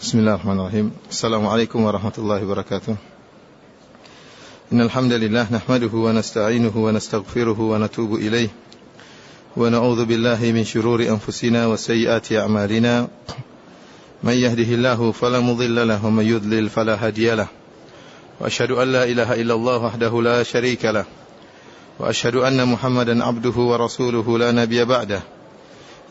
بسم الله الرحمن الرحيم السلام عليكم ورحمة الله وبركاته إن الحمد لله نحمده ونستعينه ونستغفره ونتوب إليه ونعوذ بالله من شرور أنفسنا وسيئات أعمالنا من يهده الله فلا مضل له ومن يضلل فلا هادي له وأشهد أن لا إله إلا الله وحده لا شريك له وأشهد أن محمدا عبده ورسوله لا نبي بعده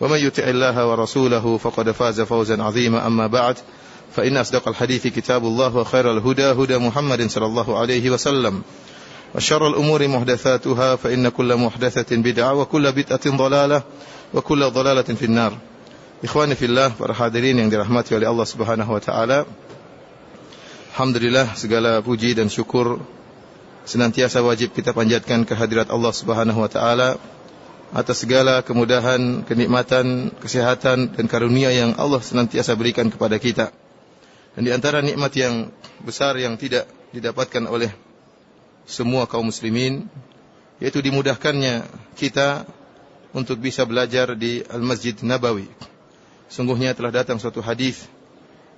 ومن يطع الله ورسوله فقد فاز فوزا عظيما أما بعد فإن أصدق الحديث كتاب الله وخير الهدى هدى محمد صلى الله عليه وسلم. وشر الأمور محدثاتها فإن كل محدثة بدعة وكل بدعة ضلالة وكل ضلالة في النار. إخواني في الله والحاضرين yang dirahmati oleh Allah Subhanahu wa taala. Alhamdulillah segala puji dan syukur senantiasa wajib kita panjatkan kehadirat Allah Subhanahu wa taala. Atas segala kemudahan, kenikmatan, kesehatan dan karunia yang Allah senantiasa berikan kepada kita. Dan di antara nikmat yang besar yang tidak didapatkan oleh semua kaum muslimin yaitu dimudahkannya kita untuk bisa belajar di Al-Masjid Nabawi. Sungguhnya telah datang suatu hadis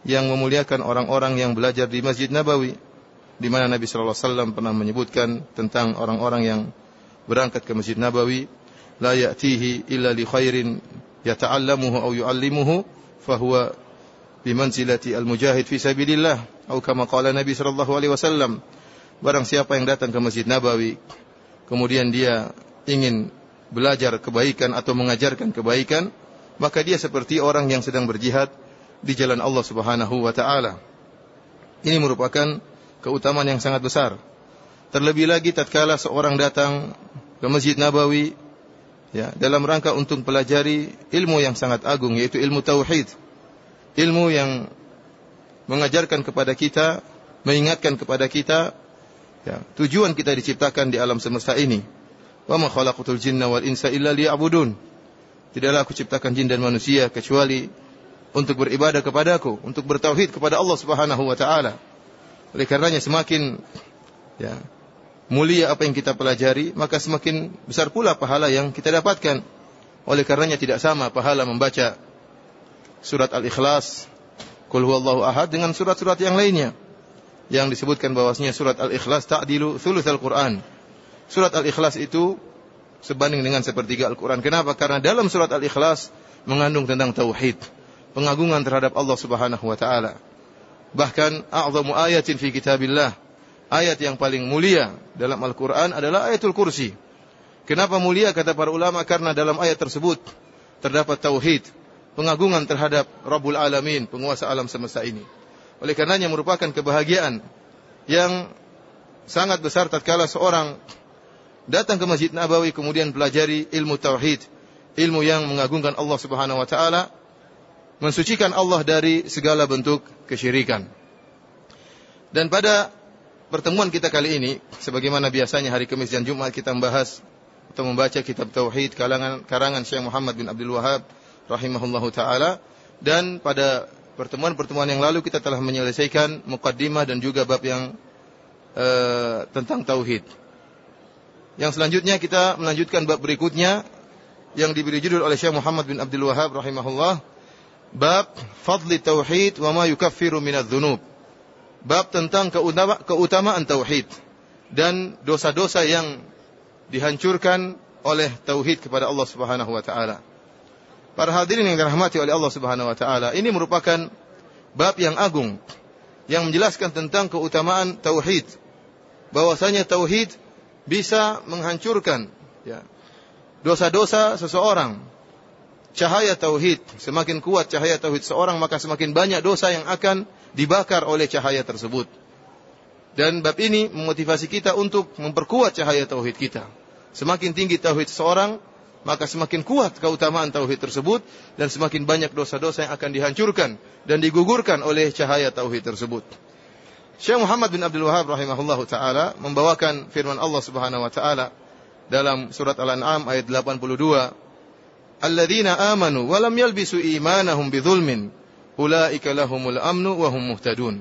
yang memuliakan orang-orang yang belajar di Masjid Nabawi di mana Nabi sallallahu alaihi wasallam pernah menyebutkan tentang orang-orang yang berangkat ke Masjid Nabawi la ya'tihi illa li khairin yata'allamuhu aw yu'allimuhu fahuwa bimanzilati al-mujahid fi sabilillah atau kama qala Nabi sallallahu alaihi wasallam barang siapa yang datang ke Masjid Nabawi kemudian dia ingin belajar kebaikan atau mengajarkan kebaikan maka dia seperti orang yang sedang berjihad di jalan Allah Subhanahu wa taala. Ini merupakan keutamaan yang sangat besar. Terlebih lagi tatkala seorang datang ke Masjid Nabawi ya, dalam rangka untuk pelajari ilmu yang sangat agung yaitu ilmu tauhid. Ilmu yang mengajarkan kepada kita, mengingatkan kepada kita ya, tujuan kita diciptakan di alam semesta ini. Wa ma jinna wal insa illa liya'budun. Tidaklah aku ciptakan jin dan manusia kecuali untuk beribadah kepadaku, untuk bertauhid kepada Allah Subhanahu wa taala. Oleh karenanya semakin ya, mulia apa yang kita pelajari, maka semakin besar pula pahala yang kita dapatkan. Oleh karenanya tidak sama pahala membaca surat Al-Ikhlas, Qul huwallahu ahad dengan surat-surat yang lainnya. Yang disebutkan bahwasanya surat Al-Ikhlas ta'dilu thulutsal Quran. Surat Al-Ikhlas itu sebanding dengan sepertiga Al-Quran. Kenapa? Karena dalam surat Al-Ikhlas mengandung tentang tauhid, pengagungan terhadap Allah Subhanahu wa taala. Bahkan a'zamu ayatin fi kitabillah, ayat yang paling mulia dalam Al-Quran adalah ayatul kursi. Kenapa mulia kata para ulama? Karena dalam ayat tersebut terdapat tauhid, pengagungan terhadap Rabbul Alamin, penguasa alam semesta ini. Oleh karenanya merupakan kebahagiaan yang sangat besar tatkala seorang datang ke Masjid Nabawi kemudian pelajari ilmu tauhid, ilmu yang mengagungkan Allah Subhanahu wa taala, mensucikan Allah dari segala bentuk kesyirikan. Dan pada pertemuan kita kali ini, sebagaimana biasanya hari Kamis dan Jumat kita membahas atau membaca kitab tauhid kalangan karangan Syekh Muhammad bin Abdul Wahab rahimahullahu taala dan pada pertemuan-pertemuan yang lalu kita telah menyelesaikan mukaddimah dan juga bab yang uh, tentang tauhid. Yang selanjutnya kita melanjutkan bab berikutnya yang diberi judul oleh Syekh Muhammad bin Abdul Wahab rahimahullah bab fadli tauhid wa ma yukaffiru minadz dzunub. Bab tentang keutamaan tauhid dan dosa-dosa yang dihancurkan oleh tauhid kepada Allah Subhanahu wa taala. Para hadirin yang dirahmati oleh Allah Subhanahu wa taala, ini merupakan bab yang agung yang menjelaskan tentang keutamaan tauhid. Bahwasanya tauhid bisa menghancurkan ya, dosa-dosa seseorang. Cahaya tauhid semakin kuat cahaya tauhid seorang maka semakin banyak dosa yang akan dibakar oleh cahaya tersebut. Dan bab ini memotivasi kita untuk memperkuat cahaya tauhid kita. Semakin tinggi tauhid seseorang, maka semakin kuat keutamaan tauhid tersebut dan semakin banyak dosa-dosa yang akan dihancurkan dan digugurkan oleh cahaya tauhid tersebut. Syekh Muhammad bin Abdul Wahab rahimahullahu taala membawakan firman Allah Subhanahu wa taala dalam surat Al-An'am ayat 82 Alladzina amanu wa lam yalbisu imanahum bidzulmin ulaika lahumul amnu wa hum muhtadun.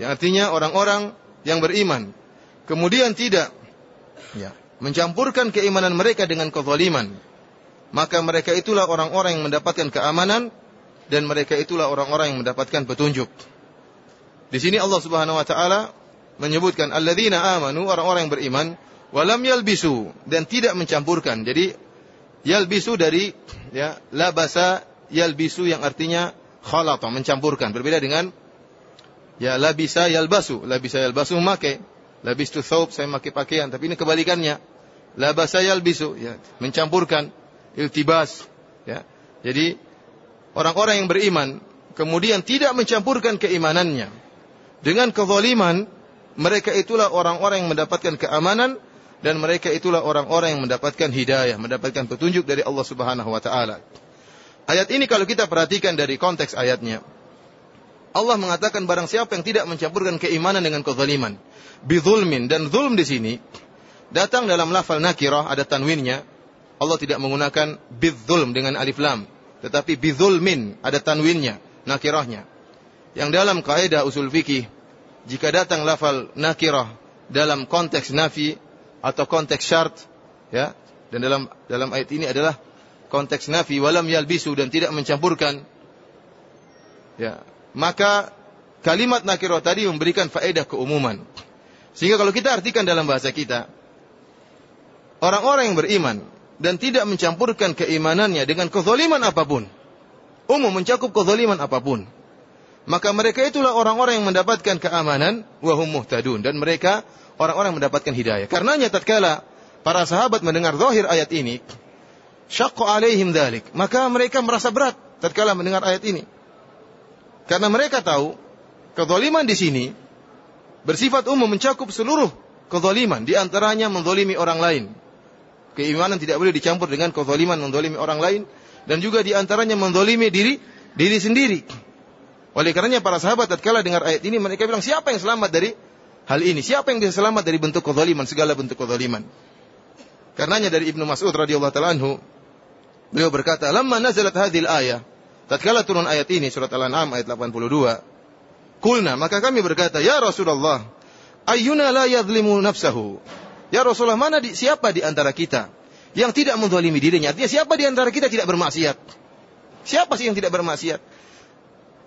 Yang artinya orang-orang yang beriman kemudian tidak ya, mencampurkan keimanan mereka dengan kezaliman, maka mereka itulah orang-orang yang mendapatkan keamanan dan mereka itulah orang-orang yang mendapatkan petunjuk. Di sini Allah Subhanahu wa taala menyebutkan alladzina amanu orang-orang yang beriman walam yalbisu dan tidak mencampurkan. Jadi yalbisu dari ya labasa yalbisu yang artinya khalata mencampurkan. Berbeda dengan ya labisa yalbasu, labisa yalbasu memakai. Labistu thawb saya memakai pakaian, tapi ini kebalikannya. Labasa yalbisu ya mencampurkan iltibas ya. Jadi orang-orang yang beriman kemudian tidak mencampurkan keimanannya dengan kezaliman, mereka itulah orang-orang yang mendapatkan keamanan dan mereka itulah orang-orang yang mendapatkan hidayah, mendapatkan petunjuk dari Allah Subhanahu wa taala. Ayat ini kalau kita perhatikan dari konteks ayatnya, Allah mengatakan barang siapa yang tidak mencampurkan keimanan dengan kezaliman, bizulmin dan zulm di sini datang dalam lafal nakirah ada tanwinnya. Allah tidak menggunakan bidzulm dengan alif lam, tetapi bizulmin ada tanwinnya, nakirahnya. Yang dalam kaidah usul fikih, jika datang lafal nakirah dalam konteks nafi atau konteks syarat ya. Dan dalam dalam ayat ini adalah konteks nafi walam yalbisu dan tidak mencampurkan. Ya. Maka kalimat nakirah tadi memberikan faedah keumuman. Sehingga kalau kita artikan dalam bahasa kita orang-orang yang beriman dan tidak mencampurkan keimanannya dengan kezaliman apa pun umum mencakup kezaliman apa pun maka mereka itulah orang-orang yang mendapatkan keamanan wahum muhtadun dan mereka orang-orang mendapatkan hidayah. Karenanya tatkala para sahabat mendengar zahir ayat ini, syaqqa alaihim dzalik, maka mereka merasa berat tatkala mendengar ayat ini. Karena mereka tahu kezaliman di sini bersifat umum mencakup seluruh kezaliman, di antaranya menzalimi orang lain. Keimanan tidak boleh dicampur dengan kezaliman menzalimi orang lain dan juga di antaranya menzalimi diri diri sendiri. Oleh karenanya para sahabat tatkala dengar ayat ini mereka bilang siapa yang selamat dari hal ini. Siapa yang bisa selamat dari bentuk kezaliman, segala bentuk kezaliman? Karenanya dari Ibnu Mas'ud radhiyallahu taala anhu beliau berkata, "Lamma nazalat hadhil ayah" Tatkala turun ayat ini surat Al-An'am ayat 82, kulna maka kami berkata, "Ya Rasulullah, ayyuna la yadhlimu nafsahu?" Ya Rasulullah, mana di, siapa di antara kita yang tidak menzalimi dirinya? Artinya siapa di antara kita tidak bermaksiat? Siapa sih yang tidak bermaksiat?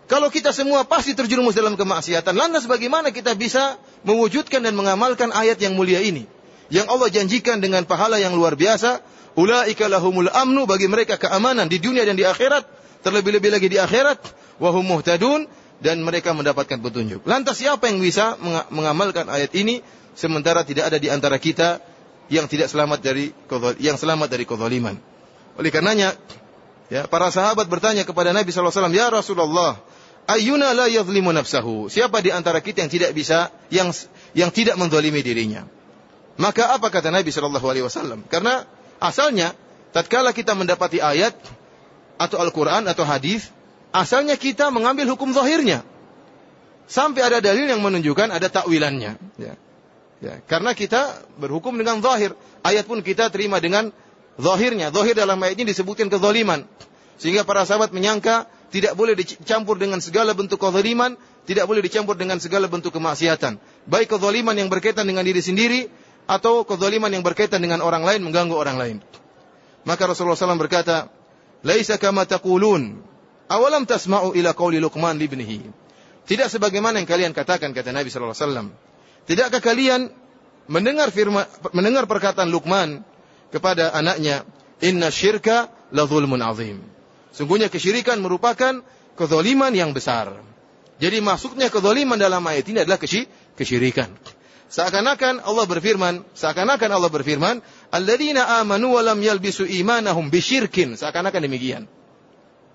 Kalau kita semua pasti terjerumus dalam kemaksiatan, lantas bagaimana kita bisa mewujudkan dan mengamalkan ayat yang mulia ini? Yang Allah janjikan dengan pahala yang luar biasa, ulaika lahumul amnu bagi mereka keamanan di dunia dan di akhirat, terlebih-lebih lagi di akhirat, wahum muhtadun dan mereka mendapatkan petunjuk. Lantas siapa yang bisa mengamalkan ayat ini sementara tidak ada di antara kita yang tidak selamat dari yang selamat dari kezaliman? Oleh karenanya, ya, para sahabat bertanya kepada Nabi SAW, Ya Rasulullah, Ayuna la yadhlimu nafsahu. Siapa di antara kita yang tidak bisa yang yang tidak menzalimi dirinya? Maka apa kata Nabi sallallahu alaihi wasallam? Karena asalnya tatkala kita mendapati ayat atau Al-Qur'an atau hadis, asalnya kita mengambil hukum zahirnya. Sampai ada dalil yang menunjukkan ada takwilannya, ya. Ya, karena kita berhukum dengan zahir. Ayat pun kita terima dengan zahirnya. Zahir dalam ayat ini disebutkan kezaliman. Sehingga para sahabat menyangka tidak boleh dicampur dengan segala bentuk kezaliman, tidak boleh dicampur dengan segala bentuk kemaksiatan. Baik kezaliman yang berkaitan dengan diri sendiri atau kezaliman yang berkaitan dengan orang lain mengganggu orang lain. Maka Rasulullah SAW berkata, "Laisa kama taqulun, awalam tasma'u ila qauli Luqman libnihi." Tidak sebagaimana yang kalian katakan kata Nabi wasallam. Tidakkah kalian mendengar firman mendengar perkataan Luqman kepada anaknya, "Inna syirka la zulmun azim." Sungguhnya kesyirikan merupakan kezoliman yang besar. Jadi masuknya kezoliman dalam ayat ini adalah kesyirikan. Seakan-akan Allah berfirman, seakan-akan Allah berfirman, "Alladzina amanu wa lam yalbisu imanahum bisyirkin." Seakan-akan demikian.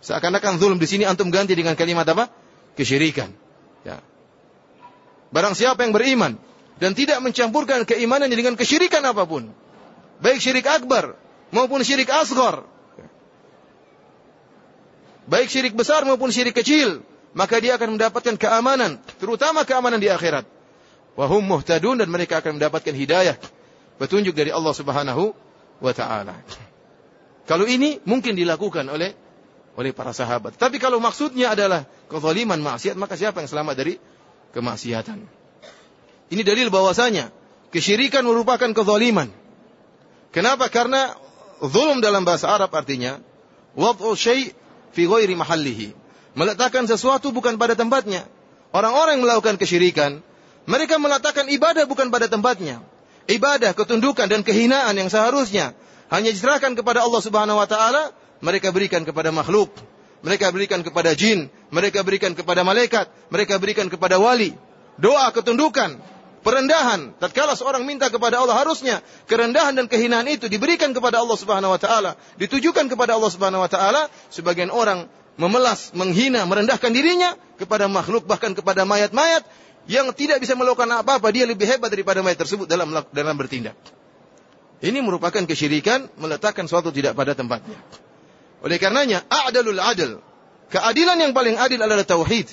Seakan-akan zulm di sini antum ganti dengan kalimat apa? Kesyirikan. Ya. Barang siapa yang beriman dan tidak mencampurkan keimanannya dengan kesyirikan apa pun, baik syirik akbar maupun syirik asghar, baik syirik besar maupun syirik kecil, maka dia akan mendapatkan keamanan, terutama keamanan di akhirat. Wahum muhtadun dan mereka akan mendapatkan hidayah. Petunjuk dari Allah subhanahu wa ta'ala. Kalau ini mungkin dilakukan oleh oleh para sahabat. Tapi kalau maksudnya adalah kezaliman maksiat, maka siapa yang selamat dari kemaksiatan? Ini dalil bahwasanya kesyirikan merupakan kezaliman. Kenapa? Karena zulm dalam bahasa Arab artinya wad'u syai' fi ghairi mahallihi. Meletakkan sesuatu bukan pada tempatnya. Orang-orang yang melakukan kesyirikan, mereka meletakkan ibadah bukan pada tempatnya. Ibadah, ketundukan dan kehinaan yang seharusnya hanya diserahkan kepada Allah Subhanahu wa taala, mereka berikan kepada makhluk. Mereka berikan kepada jin, mereka berikan kepada malaikat, mereka berikan kepada wali. Doa ketundukan, perendahan. Tatkala seorang minta kepada Allah harusnya kerendahan dan kehinaan itu diberikan kepada Allah Subhanahu wa taala, ditujukan kepada Allah Subhanahu wa taala. Sebagian orang memelas, menghina, merendahkan dirinya kepada makhluk bahkan kepada mayat-mayat yang tidak bisa melakukan apa-apa, dia lebih hebat daripada mayat tersebut dalam dalam bertindak. Ini merupakan kesyirikan meletakkan suatu tidak pada tempatnya. Oleh karenanya, a'dalul adil. Keadilan yang paling adil adalah tauhid.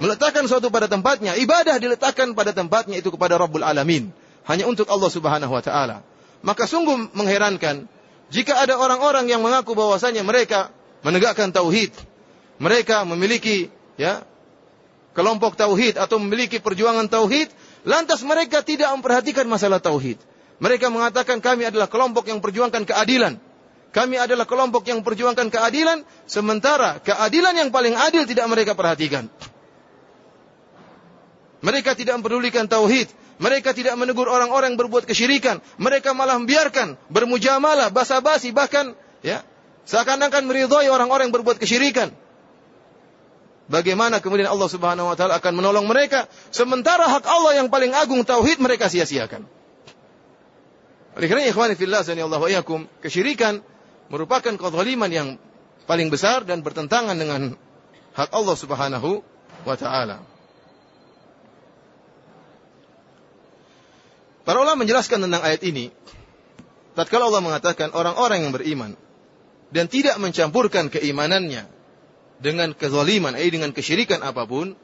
Meletakkan suatu pada tempatnya, ibadah diletakkan pada tempatnya itu kepada Rabbul Alamin. Hanya untuk Allah Subhanahu wa taala. Maka sungguh mengherankan jika ada orang-orang yang mengaku bahwasanya mereka menegakkan tauhid. Mereka memiliki ya kelompok tauhid atau memiliki perjuangan tauhid, lantas mereka tidak memperhatikan masalah tauhid. Mereka mengatakan kami adalah kelompok yang perjuangkan keadilan. Kami adalah kelompok yang perjuangkan keadilan, sementara keadilan yang paling adil tidak mereka perhatikan. Mereka tidak mempedulikan tauhid. Mereka tidak menegur orang-orang berbuat kesyirikan. Mereka malah membiarkan bermujamalah, basa-basi, bahkan ya seakan-akan meridhai orang-orang berbuat kesyirikan. Bagaimana kemudian Allah Subhanahu wa taala akan menolong mereka sementara hak Allah yang paling agung tauhid mereka sia-siakan. Oleh karena ikhwani fillah Allah yakum, kesyirikan merupakan kezaliman yang paling besar dan bertentangan dengan hak Allah Subhanahu wa taala. Para ulama menjelaskan tentang ayat ini, tatkala Allah mengatakan orang-orang yang beriman dan tidak mencampurkan keimanannya dengan kezaliman, eh dengan kesyirikan apa pun,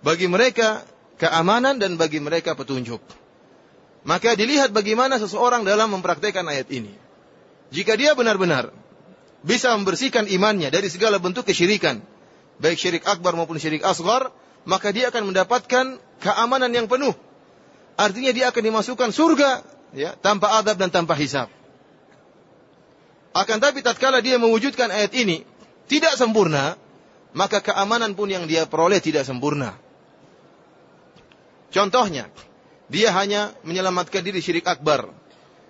bagi mereka keamanan dan bagi mereka petunjuk. Maka dilihat bagaimana seseorang dalam mempraktekkan ayat ini. Jika dia benar-benar bisa membersihkan imannya dari segala bentuk kesyirikan, baik syirik akbar maupun syirik asgar, maka dia akan mendapatkan keamanan yang penuh. Artinya dia akan dimasukkan surga ya, tanpa adab dan tanpa hisab. Akan tapi tatkala dia mewujudkan ayat ini tidak sempurna, maka keamanan pun yang dia peroleh tidak sempurna. Contohnya, dia hanya menyelamatkan diri syirik akbar.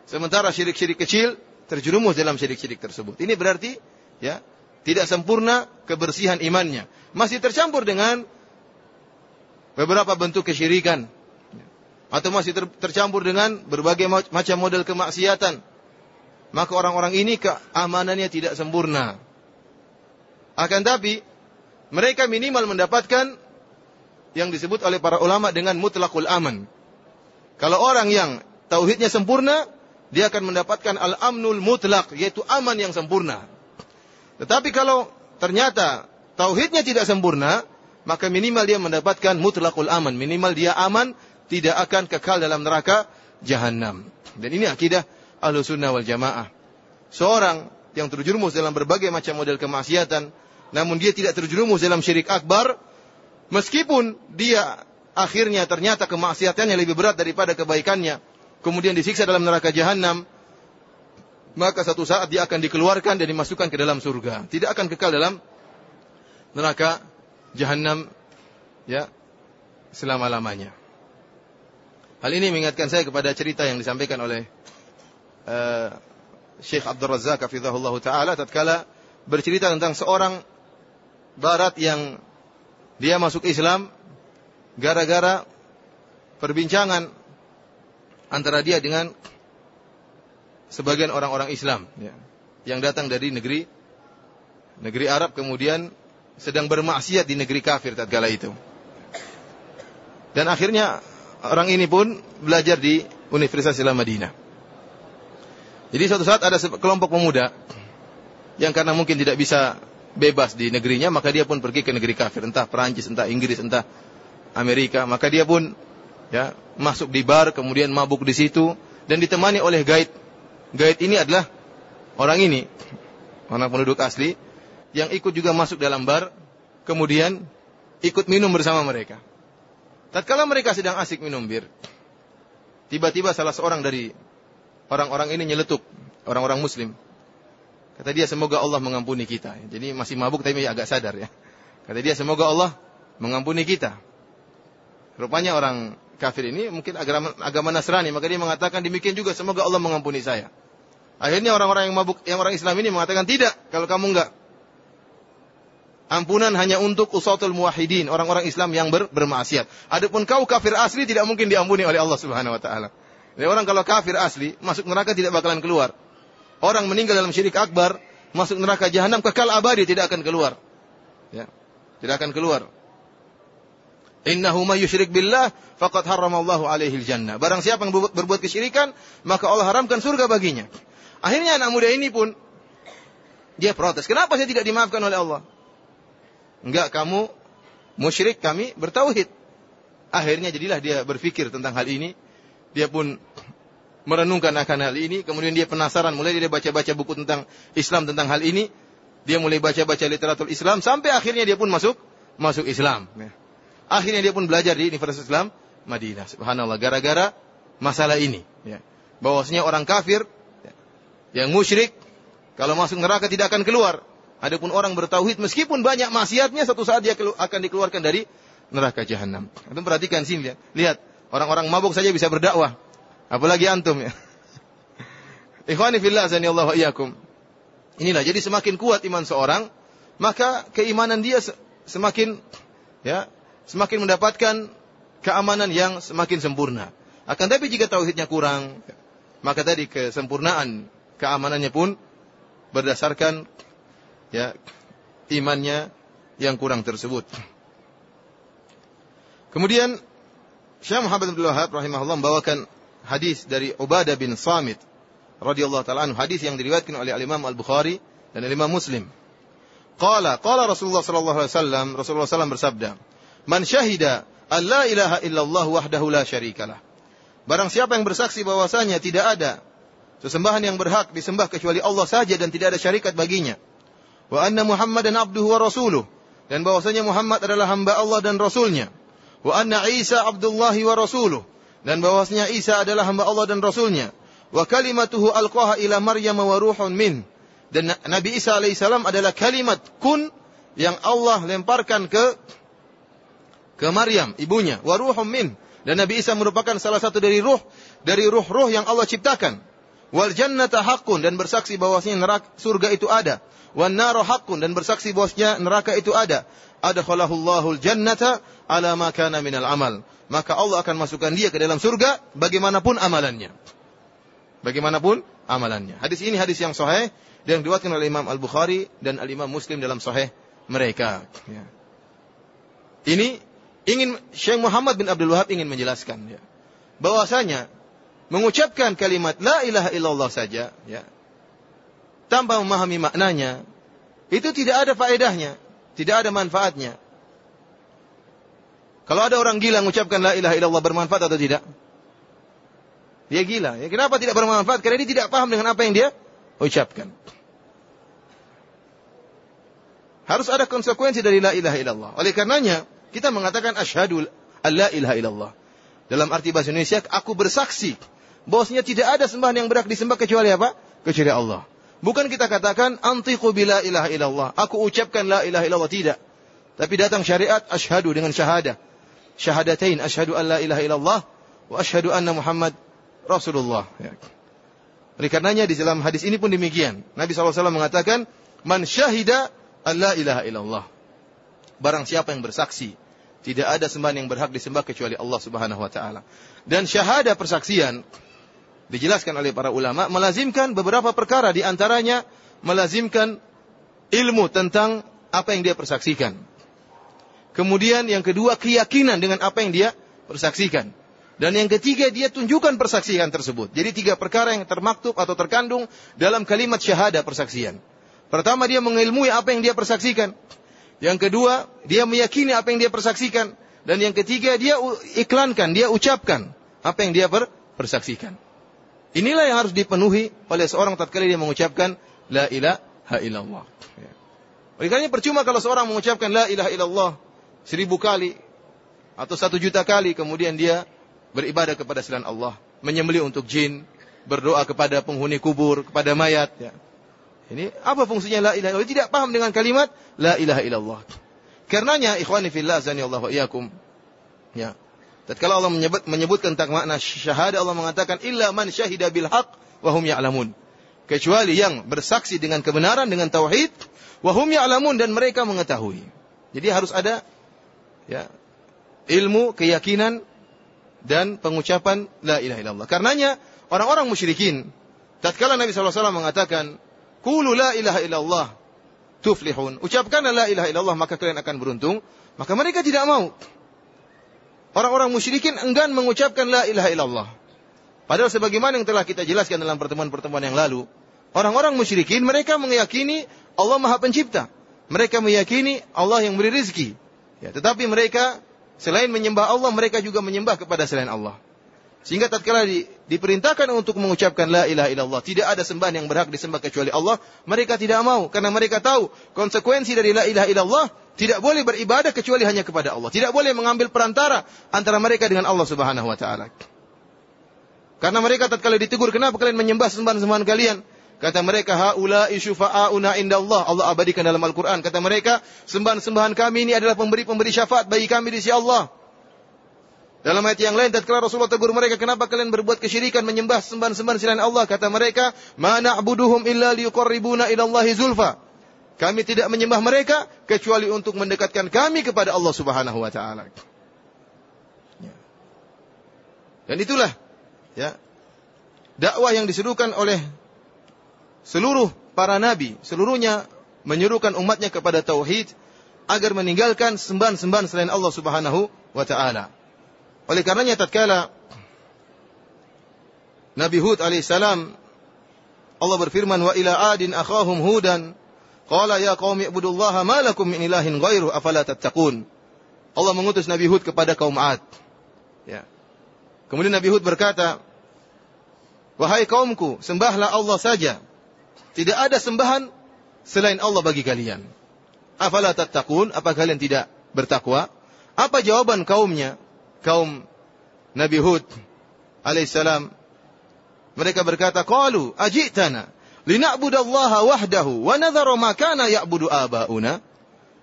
Sementara syirik-syirik kecil terjerumus dalam syirik-syirik tersebut. Ini berarti ya tidak sempurna kebersihan imannya. Masih tercampur dengan beberapa bentuk kesyirikan. Atau masih ter tercampur dengan berbagai macam model kemaksiatan. Maka orang-orang ini keamanannya tidak sempurna. Akan tapi mereka minimal mendapatkan yang disebut oleh para ulama dengan mutlakul aman. Kalau orang yang tauhidnya sempurna, dia akan mendapatkan al-amnul mutlak, yaitu aman yang sempurna. Tetapi kalau ternyata tauhidnya tidak sempurna, maka minimal dia mendapatkan mutlakul aman. Minimal dia aman, tidak akan kekal dalam neraka jahanam. Dan ini akidah ahlu sunnah wal jamaah. Seorang yang terjerumus dalam berbagai macam model kemaksiatan, namun dia tidak terjerumus dalam syirik akbar, meskipun dia akhirnya ternyata kemaksiatannya lebih berat daripada kebaikannya, kemudian disiksa dalam neraka jahanam, maka satu saat dia akan dikeluarkan dan dimasukkan ke dalam surga. Tidak akan kekal dalam neraka jahanam ya selama-lamanya. Hal ini mengingatkan saya kepada cerita yang disampaikan oleh uh, Syekh Abdul Razak hafizahullah taala tatkala bercerita tentang seorang barat yang dia masuk Islam gara-gara perbincangan antara dia dengan sebagian orang-orang Islam ya, yang datang dari negeri negeri Arab kemudian sedang bermaksiat di negeri kafir tatkala itu. Dan akhirnya orang ini pun belajar di Universitas Islam Madinah. Jadi suatu saat ada kelompok pemuda yang karena mungkin tidak bisa bebas di negerinya, maka dia pun pergi ke negeri kafir, entah Perancis, entah Inggris, entah Amerika, maka dia pun ya, masuk di bar kemudian mabuk di situ dan ditemani oleh guide. Guide ini adalah orang ini, orang penduduk asli yang ikut juga masuk dalam bar, kemudian ikut minum bersama mereka. Tatkala mereka sedang asik minum bir, tiba-tiba salah seorang dari orang-orang ini nyeletuk, orang-orang muslim. Kata dia semoga Allah mengampuni kita. Jadi masih mabuk tapi agak sadar ya. Kata dia semoga Allah mengampuni kita. Rupanya orang kafir ini mungkin agama, agama Nasrani, maka dia mengatakan demikian juga semoga Allah mengampuni saya. Akhirnya orang-orang yang mabuk, yang orang Islam ini mengatakan tidak, kalau kamu enggak. Ampunan hanya untuk usatul muwahhidin, orang-orang Islam yang ber, bermaksiat. Adapun kau kafir asli tidak mungkin diampuni oleh Allah Subhanahu wa taala. Jadi orang kalau kafir asli masuk neraka tidak bakalan keluar. Orang meninggal dalam syirik akbar masuk neraka jahanam kekal abadi tidak akan keluar. Ya. Tidak akan keluar. Innahu may yusyrik billah faqad harramallahu alaihi jannah. Barang siapa yang berbuat kesyirikan, maka Allah haramkan surga baginya. Akhirnya anak muda ini pun dia protes. Kenapa saya tidak dimaafkan oleh Allah? Enggak kamu musyrik, kami bertauhid. Akhirnya jadilah dia berpikir tentang hal ini. Dia pun merenungkan akan hal ini. Kemudian dia penasaran. Mulai dia baca-baca buku tentang Islam tentang hal ini. Dia mulai baca-baca literatur Islam. Sampai akhirnya dia pun masuk masuk Islam. Ya. Akhirnya dia pun belajar di Universitas Islam Madinah. Subhanallah. Gara-gara masalah ini. Ya. Bahwasanya orang kafir ya, yang musyrik kalau masuk neraka tidak akan keluar. Adapun orang bertauhid meskipun banyak maksiatnya satu saat dia akan dikeluarkan dari neraka jahanam. Antum perhatikan sini ya. Lihat, orang-orang mabuk saja bisa berdakwah. Apalagi antum ya. Ikhwani fillah Allah wa iyyakum. Inilah jadi semakin kuat iman seorang, maka keimanan dia semakin ya, semakin mendapatkan keamanan yang semakin sempurna. Akan tapi jika tauhidnya kurang, maka tadi kesempurnaan keamanannya pun berdasarkan ya imannya yang kurang tersebut. Kemudian Syekh Muhammad bin Wahab rahimahullah membawakan hadis dari Ubadah bin Samit radhiyallahu taala anhu, hadis yang diriwayatkan oleh Al-Imam Al-Bukhari dan Al-Imam Muslim. Qala qala Rasulullah sallallahu alaihi wasallam, Rasulullah sallallahu bersabda, "Man syahida an la ilaha illallah wahdahu la syarikalah." Barang siapa yang bersaksi bahwasanya tidak ada sesembahan yang berhak disembah kecuali Allah saja dan tidak ada syarikat baginya wa anna Muhammadan abduhu wa rasuluh. Dan bahwasanya Muhammad adalah hamba Allah dan rasulnya. Wa anna Isa abdullahi wa rasuluh. Dan bahwasanya Isa adalah hamba Allah dan rasulnya. Wa kalimatuhu alqaha ila Maryam wa ruhun min. Dan Nabi Isa alaihissalam adalah kalimat kun yang Allah lemparkan ke ke Maryam ibunya. Wa ruhun min. Dan Nabi Isa merupakan salah satu dari ruh dari ruh-ruh yang Allah ciptakan wal jannata haqqun dan bersaksi bahwasanya neraka surga itu ada wan naru haqqun dan bersaksi bosnya neraka itu ada. Adkhalahu Allahul jannata ala ma kana minal amal. Maka Allah akan masukkan dia ke dalam surga bagaimanapun amalannya. Bagaimanapun amalannya. Hadis ini hadis yang sahih dan diriwayatkan oleh Imam Al-Bukhari dan Al-Imam Muslim dalam sahih mereka. Ya. Ini ingin Syekh Muhammad bin Abdul Wahab ingin menjelaskan ya, bahwasanya mengucapkan kalimat la ilaha illallah saja ya, tanpa memahami maknanya, itu tidak ada faedahnya, tidak ada manfaatnya. Kalau ada orang gila mengucapkan la ilaha illallah bermanfaat atau tidak? Dia gila. Ya, kenapa tidak bermanfaat? Karena dia tidak paham dengan apa yang dia ucapkan. Harus ada konsekuensi dari la ilaha illallah. Oleh karenanya, kita mengatakan asyhadu an la ilaha illallah. Dalam arti bahasa Indonesia, aku bersaksi bahwasanya tidak ada sembahan yang berhak disembah kecuali apa? Kecuali Allah. Bukan kita katakan antiqu bila ilaha illallah. Aku ucapkan la ilaha illallah tidak. Tapi datang syariat asyhadu dengan syahadah. Syahadatain asyhadu an la ilaha illallah wa asyhadu anna Muhammad Rasulullah. Ya. Oleh karenanya di dalam hadis ini pun demikian. Nabi SAW mengatakan, Man syahida an la ilaha illallah. Barang siapa yang bersaksi, tidak ada sembahan yang berhak disembah kecuali Allah Subhanahu wa taala. Dan syahadah persaksian dijelaskan oleh para ulama melazimkan beberapa perkara di antaranya melazimkan ilmu tentang apa yang dia persaksikan. Kemudian yang kedua keyakinan dengan apa yang dia persaksikan. Dan yang ketiga dia tunjukkan persaksian tersebut. Jadi tiga perkara yang termaktub atau terkandung dalam kalimat syahadah persaksian. Pertama dia mengilmui apa yang dia persaksikan. Yang kedua dia meyakini apa yang dia persaksikan. Dan yang ketiga dia iklankan, dia ucapkan apa yang dia ber, bersaksikan. Inilah yang harus dipenuhi oleh seorang tatkala dia mengucapkan la ilaha illallah. Oleh karena percuma kalau seorang mengucapkan la ilaha illallah seribu kali atau satu juta kali kemudian dia beribadah kepada selain Allah, menyembelih untuk jin, berdoa kepada penghuni kubur, kepada mayat. Ya. Ini apa fungsinya la ilaha illallah? Tidak paham dengan kalimat la ilaha illallah. Karenanya ikhwani fillah zani Allah wa. Ya. Tatkala Allah menyebut menyebutkan tentang makna syahadah Allah mengatakan illa man syahida bil haq wa ya'lamun. Kecuali yang bersaksi dengan kebenaran dengan tauhid wa hum ya'lamun dan mereka mengetahui. Jadi harus ada ya ilmu, keyakinan dan pengucapan la ilaha illallah. Karenanya orang-orang musyrikin tatkala Nabi wasallam mengatakan qulu la ilaha illallah tuflihun. Ucapkan la ilaha illallah maka kalian akan beruntung. Maka mereka tidak mau. Orang-orang musyrikin enggan mengucapkan la ilaha illallah. Padahal sebagaimana yang telah kita jelaskan dalam pertemuan-pertemuan yang lalu, orang-orang musyrikin mereka meyakini Allah Maha Pencipta. Mereka meyakini Allah yang beri rizki. Ya, tetapi mereka selain menyembah Allah, mereka juga menyembah kepada selain Allah. Sehingga tatkala di, diperintahkan untuk mengucapkan la ilaha illallah, tidak ada sembahan yang berhak disembah kecuali Allah, mereka tidak mau karena mereka tahu konsekuensi dari la ilaha illallah tidak boleh beribadah kecuali hanya kepada Allah. Tidak boleh mengambil perantara antara mereka dengan Allah Subhanahu wa taala. Karena mereka tatkala ditegur, kenapa kalian menyembah sembahan-sembahan kalian? Kata mereka, haula isyufa'auna indallah. Allah abadikan dalam Al-Quran. Kata mereka, sembahan-sembahan kami ini adalah pemberi-pemberi syafaat bagi kami di sisi Allah. Dalam ayat yang lain, tatkala Rasulullah tegur mereka, kenapa kalian berbuat kesyirikan menyembah sembahan-sembahan selain Allah? Kata mereka, ma na'buduhum illa liyuqarribuna ilallahi zulfa. Kami tidak menyembah mereka kecuali untuk mendekatkan kami kepada Allah Subhanahu wa taala. Ya. Dan itulah ya dakwah yang diserukan oleh seluruh para nabi, seluruhnya menyerukan umatnya kepada tauhid agar meninggalkan sembahan-sembahan selain Allah Subhanahu wa taala. Oleh karenanya tatkala Nabi Hud alaihissalam Allah berfirman wa ila adin akhahum hudan Qala ya qaumi ibudullaha ma lakum min ilahin ghairu afala tattaqun. Allah mengutus Nabi Hud kepada kaum Ad. Ya. Kemudian Nabi Hud berkata, "Wahai kaumku, sembahlah Allah saja. Tidak ada sembahan selain Allah bagi kalian. Afala tattaqun? Apa kalian tidak bertakwa?" Apa jawaban kaumnya? Kaum Nabi Hud alaihissalam mereka berkata, "Qalu ajitana lina'budallaha wahdahu wa nadharu ma kana ya'budu abauna.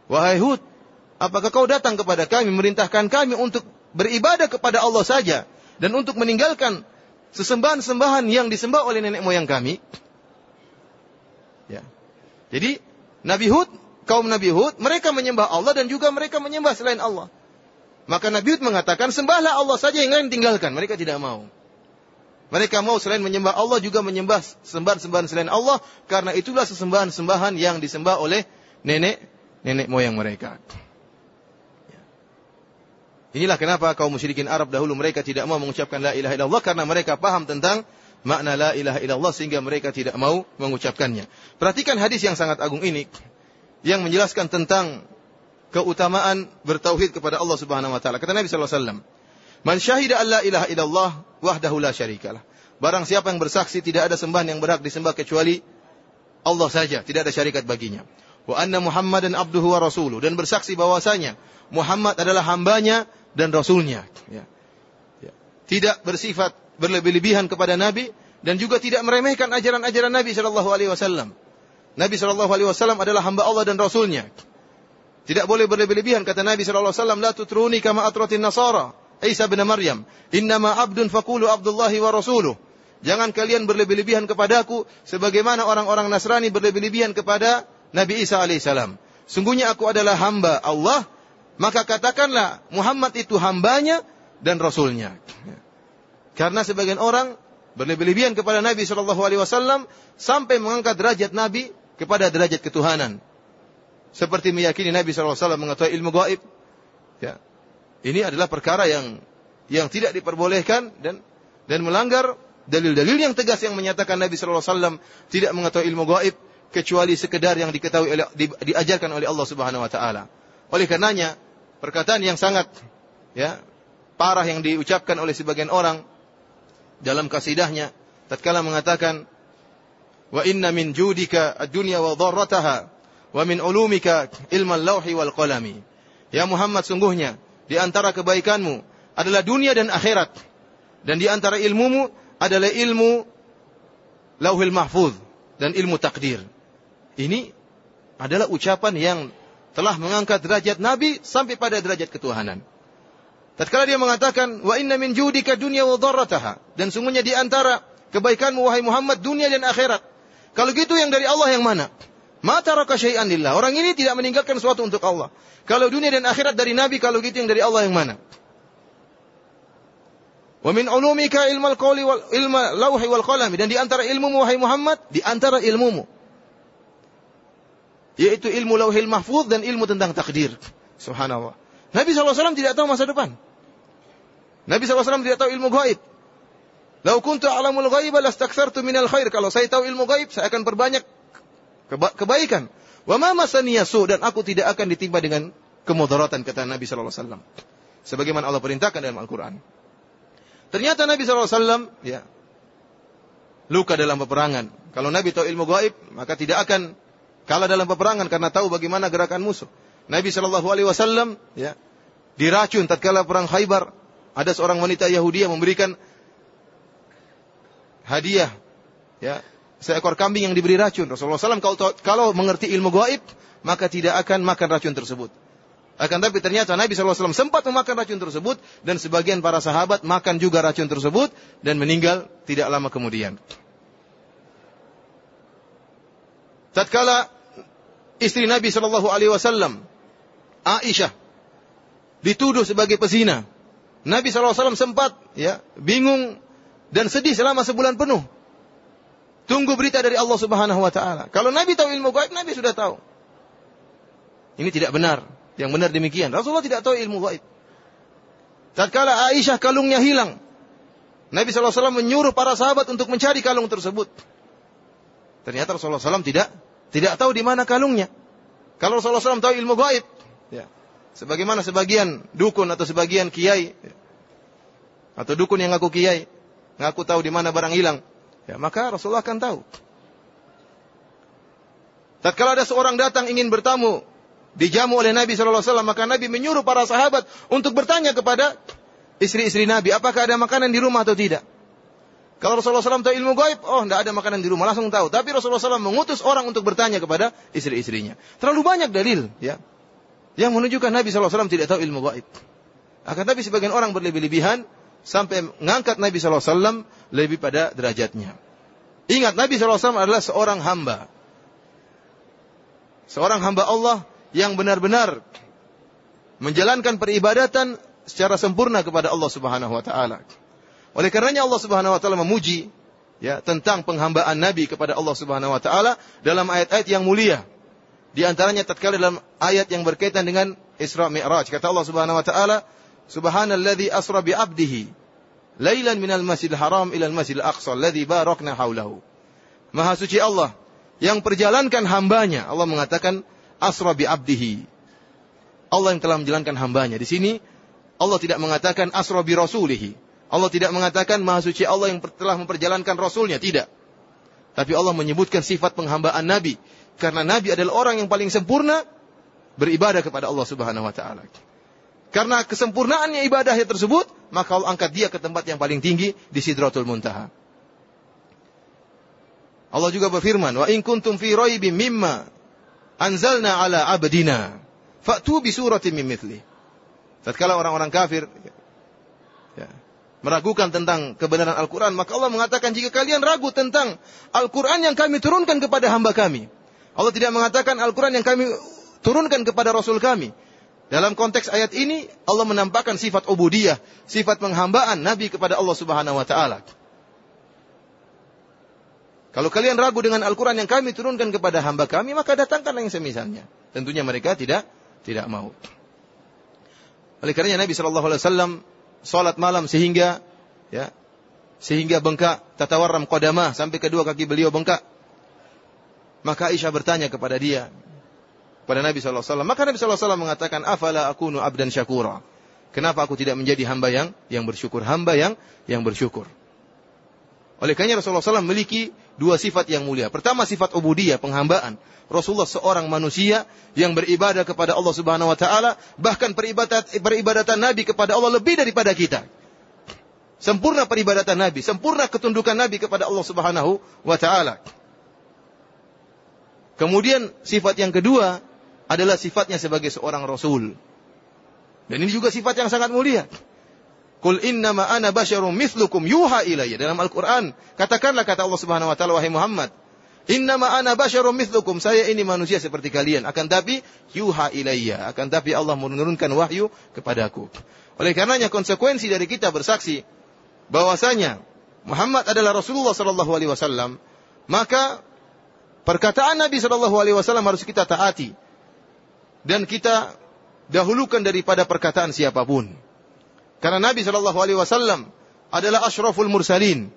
Wahai Hud, apakah kau datang kepada kami merintahkan kami untuk beribadah kepada Allah saja dan untuk meninggalkan sesembahan-sembahan yang disembah oleh nenek moyang kami? Ya. Jadi Nabi Hud, kaum Nabi Hud, mereka menyembah Allah dan juga mereka menyembah selain Allah. Maka Nabi Hud mengatakan, sembahlah Allah saja yang lain tinggalkan. Mereka tidak mau. Mereka mau selain menyembah Allah juga menyembah sembahan-sembahan selain Allah karena itulah sesembahan-sembahan yang disembah oleh nenek nenek moyang mereka. Inilah kenapa kaum musyrikin Arab dahulu mereka tidak mau mengucapkan la ilaha illallah karena mereka paham tentang makna la ilaha illallah sehingga mereka tidak mau mengucapkannya. Perhatikan hadis yang sangat agung ini yang menjelaskan tentang keutamaan bertauhid kepada Allah Subhanahu wa taala. Kata Nabi sallallahu alaihi wasallam, Man syahida an la ilaha illallah wahdahu la syarikalah. Barang siapa yang bersaksi tidak ada sembahan yang berhak disembah kecuali Allah saja, tidak ada syarikat baginya. Wa anna Muhammadan abduhu wa rasuluh dan bersaksi bahwasanya Muhammad adalah hambanya dan rasulnya. Ya. Ya. Tidak bersifat berlebih-lebihan kepada Nabi dan juga tidak meremehkan ajaran-ajaran Nabi Shallallahu Alaihi Wasallam. Nabi Shallallahu Alaihi Wasallam adalah hamba Allah dan Rasulnya. Tidak boleh berlebih-lebihan kata Nabi Shallallahu Alaihi Wasallam. La tutruni kama atratin Nasara. Isa bin Maryam, "Innama abdun faqulu Abdullahi wa rasuluh." Jangan kalian berlebih-lebihan kepadaku sebagaimana orang-orang Nasrani berlebih-lebihan kepada Nabi Isa alaihissalam. Sungguhnya aku adalah hamba Allah, maka katakanlah Muhammad itu hambanya dan rasulnya. Karena sebagian orang berlebih-lebihan kepada Nabi Shallallahu Alaihi Wasallam sampai mengangkat derajat Nabi kepada derajat ketuhanan. Seperti meyakini Nabi Wasallam mengetahui ilmu gaib, ya, ini adalah perkara yang yang tidak diperbolehkan dan dan melanggar dalil-dalil yang tegas yang menyatakan Nabi wasallam tidak mengetahui ilmu gaib kecuali sekedar yang diketahui oleh di, diajarkan oleh Allah Subhanahu wa taala. Oleh karenanya, perkataan yang sangat ya parah yang diucapkan oleh sebagian orang dalam kasidahnya tatkala mengatakan wa inna min judika ad-dunya wa dharrataha wa min ulumika ilmal lauhi wal qalami ya Muhammad sungguhnya di antara kebaikanmu adalah dunia dan akhirat dan di antara ilmumu adalah ilmu lauhil mahfuz dan ilmu takdir ini adalah ucapan yang telah mengangkat derajat Nabi sampai pada derajat ketuhanan. Tatkala dia mengatakan wa inna min judika dunya wa dharrataha dan sungguhnya di antara kebaikanmu wahai Muhammad dunia dan akhirat. Kalau gitu yang dari Allah yang mana? Ma taraka syai'an lillah. Orang ini tidak meninggalkan sesuatu untuk Allah. Kalau dunia dan akhirat dari Nabi, kalau gitu yang dari Allah yang mana? Wa min ulumika ilmal qawli wal ilma lauhi wal qalam dan di antara ilmu wahai Muhammad, di antara ilmumu yaitu ilmu lauhil mahfuz dan ilmu tentang takdir. Subhanallah. Nabi SAW tidak tahu masa depan. Nabi SAW tidak tahu ilmu gaib. Lau kuntu alamul ghaib lastakthartu minal khair. Kalau saya tahu ilmu gaib, saya akan perbanyak keba kebaikan. Wa ma masaniya su dan aku tidak akan ditimpa dengan kemudaratan kata Nabi sallallahu alaihi wasallam. Sebagaimana Allah perintahkan dalam Al-Qur'an. Ternyata Nabi sallallahu alaihi wasallam ya luka dalam peperangan. Kalau Nabi tahu ilmu gaib, maka tidak akan kalah dalam peperangan karena tahu bagaimana gerakan musuh. Nabi Shallallahu Alaihi Wasallam ya diracun tatkala perang Khaybar. Ada seorang wanita Yahudi yang memberikan hadiah ya seekor kambing yang diberi racun. Rasulullah SAW kalau, kalau mengerti ilmu gaib maka tidak akan makan racun tersebut. Akan tapi ternyata Nabi SAW sempat memakan racun tersebut dan sebagian para sahabat makan juga racun tersebut dan meninggal tidak lama kemudian. Tatkala istri Nabi Shallallahu Alaihi Wasallam, Aisyah, dituduh sebagai pezina. Nabi SAW sempat ya bingung dan sedih selama sebulan penuh. Tunggu berita dari Allah Subhanahu Wa Taala. Kalau Nabi tahu ilmu gaib, Nabi sudah tahu. Ini tidak benar. Yang benar demikian. Rasulullah tidak tahu ilmu gaib. Tatkala Aisyah kalungnya hilang, Nabi SAW menyuruh para sahabat untuk mencari kalung tersebut. Ternyata Rasulullah SAW tidak tidak tahu di mana kalungnya. Kalau Rasulullah SAW tahu ilmu gaib, ya. sebagaimana sebagian dukun atau sebagian kiai, ya. atau dukun yang ngaku kiai, ngaku tahu di mana barang hilang, ya, maka Rasulullah akan tahu. Tatkala ada seorang datang ingin bertamu, dijamu oleh Nabi SAW, maka Nabi menyuruh para sahabat untuk bertanya kepada istri-istri Nabi, apakah ada makanan di rumah atau tidak. Kalau Rasulullah SAW tahu ilmu gaib, oh tidak ada makanan di rumah, langsung tahu. Tapi Rasulullah SAW mengutus orang untuk bertanya kepada istri-istrinya. Terlalu banyak dalil, ya, yang menunjukkan Nabi SAW tidak tahu ilmu gaib. Akan tapi sebagian orang berlebih-lebihan sampai mengangkat Nabi SAW lebih pada derajatnya. Ingat, Nabi SAW adalah seorang hamba. Seorang hamba Allah yang benar-benar menjalankan peribadatan secara sempurna kepada Allah Subhanahu wa taala. Oleh karenanya Allah Subhanahu wa taala memuji ya tentang penghambaan Nabi kepada Allah Subhanahu wa taala dalam ayat-ayat yang mulia. Di antaranya tatkala dalam ayat yang berkaitan dengan Isra Mi'raj kata Allah Subhanahu wa taala Subhanalladzi asra bi 'abdihi lailan minal masjidil haram ila masjidil aqsa alladzi barakna haulahu. Maha suci Allah yang perjalankan hambanya. Allah mengatakan asra bi 'abdihi. Allah yang telah menjalankan hambanya. Di sini Allah tidak mengatakan asra bi rasulihi. Allah tidak mengatakan maha suci Allah yang telah memperjalankan Rasulnya. Tidak. Tapi Allah menyebutkan sifat penghambaan Nabi. Karena Nabi adalah orang yang paling sempurna beribadah kepada Allah subhanahu wa ta'ala. Karena kesempurnaannya ibadahnya tersebut, maka Allah angkat dia ke tempat yang paling tinggi di Sidratul Muntaha. Allah juga berfirman, "Wa in kuntum fi raibim mimma anzalna ala abdina, fa'tu bi suratin min mithli." Tatkala orang-orang kafir ya, meragukan tentang kebenaran Al-Quran, maka Allah mengatakan jika kalian ragu tentang Al-Quran yang kami turunkan kepada hamba kami. Allah tidak mengatakan Al-Quran yang kami turunkan kepada Rasul kami. Dalam konteks ayat ini, Allah menampakkan sifat ubudiyah, sifat penghambaan Nabi kepada Allah Subhanahu wa taala. Kalau kalian ragu dengan Al-Quran yang kami turunkan kepada hamba kami, maka datangkanlah yang semisalnya. Tentunya mereka tidak tidak mau. Oleh karenanya Nabi Shallallahu Alaihi Wasallam salat malam sehingga ya sehingga bengkak tatawarram qadamah sampai kedua kaki beliau bengkak. Maka Aisyah bertanya kepada dia kepada Nabi wasallam. Maka Nabi wasallam mengatakan, "Afala akunu abdan syakura?" Kenapa aku tidak menjadi hamba yang yang bersyukur? Hamba yang yang bersyukur. Oleh karena Rasulullah SAW memiliki dua sifat yang mulia. Pertama sifat ubudiyah, penghambaan. Rasulullah seorang manusia yang beribadah kepada Allah Subhanahu wa taala, bahkan peribadatan peribadatan Nabi kepada Allah lebih daripada kita. Sempurna peribadatan Nabi, sempurna ketundukan Nabi kepada Allah Subhanahu wa taala. Kemudian sifat yang kedua adalah sifatnya sebagai seorang rasul. Dan ini juga sifat yang sangat mulia. Qul innama ana basyarum mithlukum yuha ilayya. Dalam Al-Quran, katakanlah kata Allah Subhanahu wa taala wahai Muhammad, Innama ana basyarum mithlukum. Saya ini manusia seperti kalian. Akan tapi yuha ilayya. Akan tapi Allah menurunkan wahyu kepadaku. Oleh karenanya konsekuensi dari kita bersaksi bahwasanya Muhammad adalah Rasulullah sallallahu alaihi wasallam, maka perkataan Nabi sallallahu alaihi wasallam harus kita taati. Dan kita dahulukan daripada perkataan siapa pun. Karena Nabi Shallallahu Alaihi Wasallam adalah ashraful mursalin,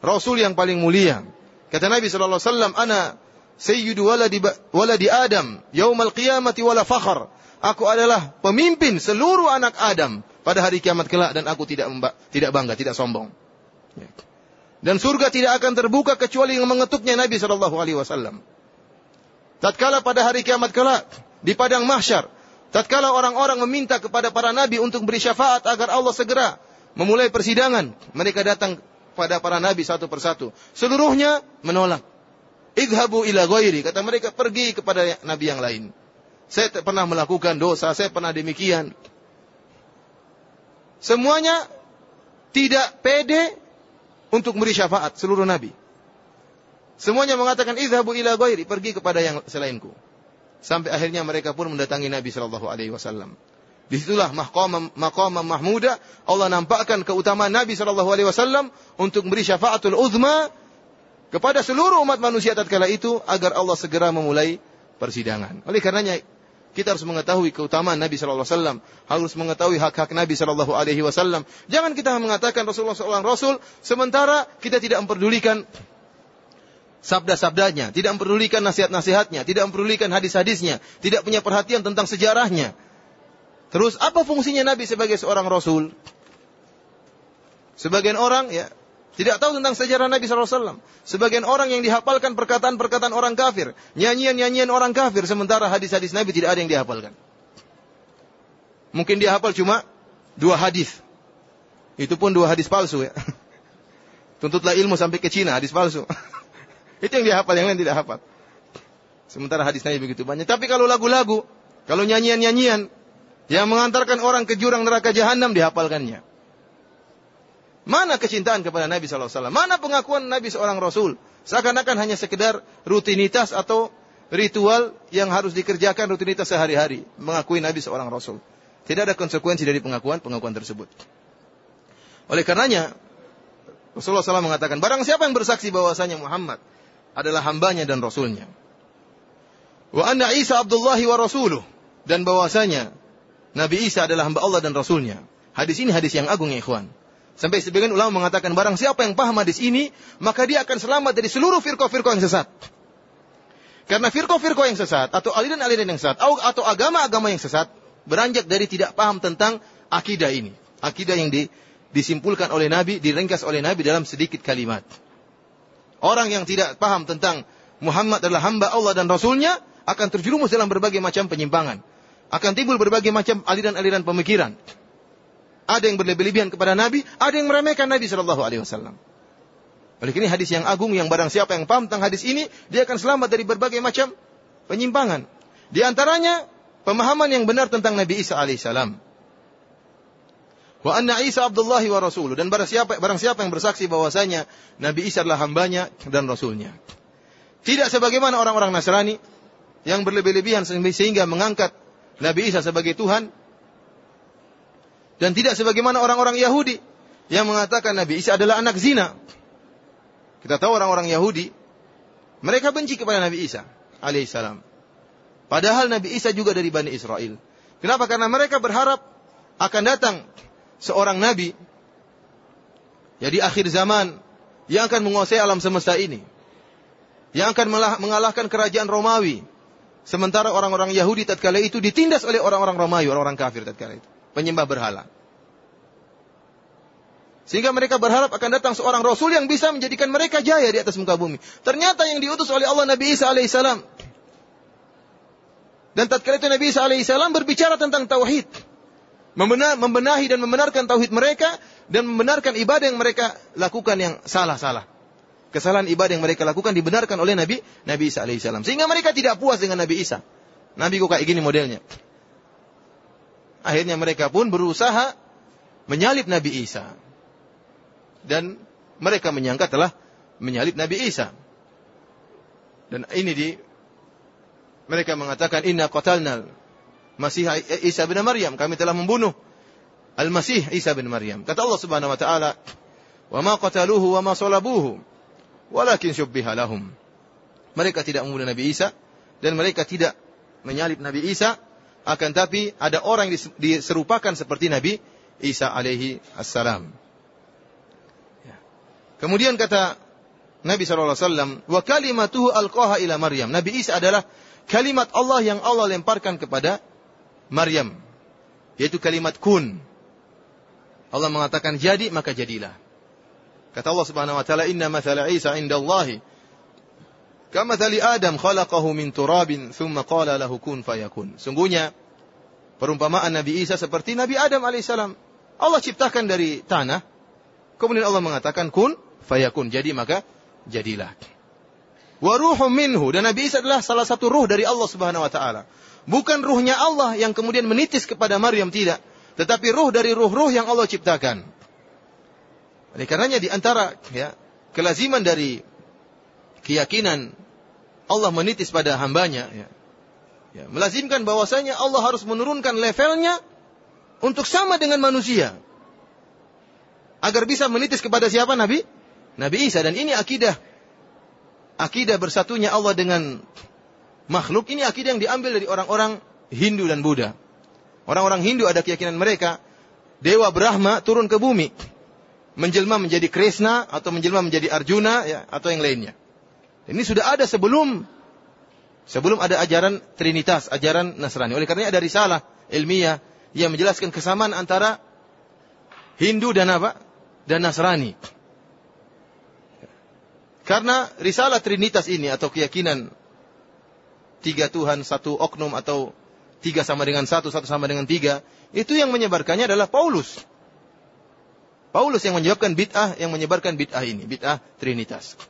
Rasul yang paling mulia. Kata Nabi Shallallahu Alaihi Wasallam, "Ana sayyidu waladi, waladi Adam, yaumal qiyamati wala fakhr." Aku adalah pemimpin seluruh anak Adam pada hari kiamat kelak dan aku tidak tidak bangga, tidak sombong. Ya. Dan surga tidak akan terbuka kecuali yang mengetuknya Nabi Shallallahu Alaihi Wasallam. Tatkala pada hari kiamat kelak di padang mahsyar Tatkala orang-orang meminta kepada para nabi untuk beri syafaat agar Allah segera memulai persidangan, mereka datang pada para nabi satu persatu. Seluruhnya menolak. Idhabu ila ghairi, kata mereka pergi kepada nabi yang lain. Saya pernah melakukan dosa, saya pernah demikian. Semuanya tidak pede untuk beri syafaat seluruh nabi. Semuanya mengatakan idhabu ila ghairi, pergi kepada yang selainku. Sampai akhirnya mereka pun mendatangi Nabi Shallallahu Alaihi Wasallam. Di situlah maqam maqam mahmuda Allah nampakkan keutamaan Nabi Shallallahu Alaihi Wasallam untuk beri syafaatul uzma kepada seluruh umat manusia tatkala itu agar Allah segera memulai persidangan. Oleh karenanya kita harus mengetahui keutamaan Nabi Shallallahu Alaihi Wasallam, harus mengetahui hak-hak Nabi Shallallahu Alaihi Wasallam. Jangan kita mengatakan Rasulullah seorang Rasul, sementara kita tidak memperdulikan sabda-sabdanya, tidak memperdulikan nasihat-nasihatnya, tidak memperdulikan hadis-hadisnya, tidak punya perhatian tentang sejarahnya. Terus apa fungsinya Nabi sebagai seorang rasul? Sebagian orang ya tidak tahu tentang sejarah Nabi SAW. Sebagian orang yang dihafalkan perkataan-perkataan orang kafir, nyanyian-nyanyian orang kafir, sementara hadis-hadis Nabi tidak ada yang dihafalkan. Mungkin dia hafal cuma dua hadis. Itu pun dua hadis palsu ya. Tuntutlah ilmu sampai ke Cina, hadis palsu. Itu yang dia hafal, yang lain tidak hafal. Sementara hadis Nabi begitu banyak. Tapi kalau lagu-lagu, kalau nyanyian-nyanyian yang mengantarkan orang ke jurang neraka jahanam dihafalkannya. Mana kecintaan kepada Nabi SAW? Mana pengakuan Nabi seorang Rasul? Seakan-akan hanya sekedar rutinitas atau ritual yang harus dikerjakan rutinitas sehari-hari. Mengakui Nabi seorang Rasul. Tidak ada konsekuensi dari pengakuan-pengakuan tersebut. Oleh karenanya, Rasulullah SAW mengatakan, barang siapa yang bersaksi bahwasanya Muhammad adalah hambanya dan rasulnya. Wa anna Isa Abdullahi wa rasuluh. Dan bahwasanya Nabi Isa adalah hamba Allah dan rasulnya. Hadis ini hadis yang agung ya ikhwan. Sampai sebagian ulama mengatakan barang siapa yang paham hadis ini, maka dia akan selamat dari seluruh firqah-firqah yang sesat. Karena firqah-firqah yang sesat, atau aliran-aliran yang sesat, atau agama-agama yang sesat, beranjak dari tidak paham tentang akidah ini. Akidah yang di, disimpulkan oleh Nabi, diringkas oleh Nabi dalam sedikit kalimat. Orang yang tidak paham tentang Muhammad adalah hamba Allah dan Rasulnya akan terjerumus dalam berbagai macam penyimpangan. Akan timbul berbagai macam aliran-aliran pemikiran. Ada yang berlebih-lebihan kepada Nabi, ada yang meremehkan Nabi Shallallahu Alaihi Wasallam. Oleh ini hadis yang agung yang barang siapa yang paham tentang hadis ini, dia akan selamat dari berbagai macam penyimpangan. Di antaranya pemahaman yang benar tentang Nabi Isa alaihissalam. Wa anna Isa Abdullahi wa Rasuluh. Dan barang siapa, barang siapa yang bersaksi bahwasanya Nabi Isa adalah hambanya dan Rasulnya. Tidak sebagaimana orang-orang Nasrani yang berlebih-lebihan sehingga mengangkat Nabi Isa sebagai Tuhan. Dan tidak sebagaimana orang-orang Yahudi yang mengatakan Nabi Isa adalah anak zina. Kita tahu orang-orang Yahudi, mereka benci kepada Nabi Isa alaihissalam. Padahal Nabi Isa juga dari Bani Israel. Kenapa? Karena mereka berharap akan datang seorang nabi jadi akhir zaman yang akan menguasai alam semesta ini. Yang akan mengalahkan kerajaan Romawi. Sementara orang-orang Yahudi tatkala itu ditindas oleh orang-orang Romawi, orang-orang kafir tatkala itu. penyembah berhala. Sehingga mereka berharap akan datang seorang Rasul yang bisa menjadikan mereka jaya di atas muka bumi. Ternyata yang diutus oleh Allah Nabi Isa alaihissalam. Dan tatkala itu Nabi Isa alaihissalam berbicara tentang tauhid. Membenahi dan membenarkan tauhid mereka dan membenarkan ibadah yang mereka lakukan yang salah-salah. Kesalahan ibadah yang mereka lakukan dibenarkan oleh Nabi Nabi Isa alaihissalam. Sehingga mereka tidak puas dengan Nabi Isa. Nabi kok kayak gini modelnya. Akhirnya mereka pun berusaha menyalip Nabi Isa dan mereka menyangka telah menyalip Nabi Isa. Dan ini di mereka mengatakan inna qatalna Masih Isa bin Maryam, kami telah membunuh Al-Masih Isa bin Maryam. Kata Allah Subhanahu wa taala, "Wa ma qataluhu wa ma salabuhu, walakin syubbiha lahum." Mereka tidak membunuh Nabi Isa dan mereka tidak menyalip Nabi Isa, akan tapi ada orang yang diserupakan seperti Nabi Isa alaihi assalam. Kemudian kata Nabi SAW, wa kalimatuhu alqaha ila Maryam. Nabi Isa adalah kalimat Allah yang Allah lemparkan kepada Maryam. Yaitu kalimat kun. Allah mengatakan jadi, maka jadilah. Kata Allah Subhanahu wa taala, "Inna mathala Isa 'inda Allah kamathali Adam khalaqahu min turabin thumma qala lahu kun fayakun." Sungguhnya perumpamaan Nabi Isa seperti Nabi Adam alaihissalam. Allah ciptakan dari tanah, kemudian Allah mengatakan kun fayakun. Jadi maka jadilah. Wa ruhum minhu dan Nabi Isa adalah salah satu ruh dari Allah Subhanahu wa taala. Bukan ruhnya Allah yang kemudian menitis kepada Maryam tidak, tetapi ruh dari ruh-ruh yang Allah ciptakan. Oleh karenanya di antara ya, kelaziman dari keyakinan Allah menitis pada hambanya ya, ya, melazimkan bahwasanya Allah harus menurunkan levelnya untuk sama dengan manusia. Agar bisa menitis kepada siapa Nabi? Nabi Isa. Dan ini akidah akidah bersatunya Allah dengan makhluk ini akidah yang diambil dari orang-orang Hindu dan Buddha. Orang-orang Hindu ada keyakinan mereka dewa Brahma turun ke bumi menjelma menjadi Krishna atau menjelma menjadi Arjuna ya atau yang lainnya. Ini sudah ada sebelum sebelum ada ajaran Trinitas, ajaran Nasrani. Oleh karenanya ada risalah ilmiah yang menjelaskan kesamaan antara Hindu dan apa? dan Nasrani. Karena risalah Trinitas ini atau keyakinan tiga Tuhan, satu oknum atau tiga sama dengan satu, satu sama dengan tiga, itu yang menyebarkannya adalah Paulus. Paulus yang menyebabkan bid'ah, yang menyebarkan bid'ah ini, bid'ah Trinitas.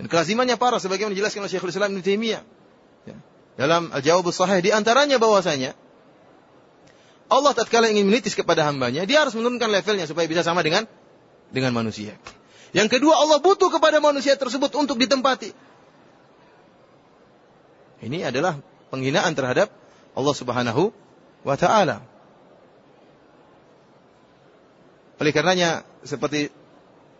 Dan kelazimannya parah sebagaimana dijelaskan oleh Syekhul Islam Ibnu Taimiyah. Ya. Dalam Al-Jawab Sahih di antaranya bahwasanya Allah tatkala ingin menitis kepada hambanya, dia harus menurunkan levelnya supaya bisa sama dengan dengan manusia. Yang kedua, Allah butuh kepada manusia tersebut untuk ditempati. Ini adalah penghinaan terhadap Allah Subhanahu wa taala. Oleh karenanya seperti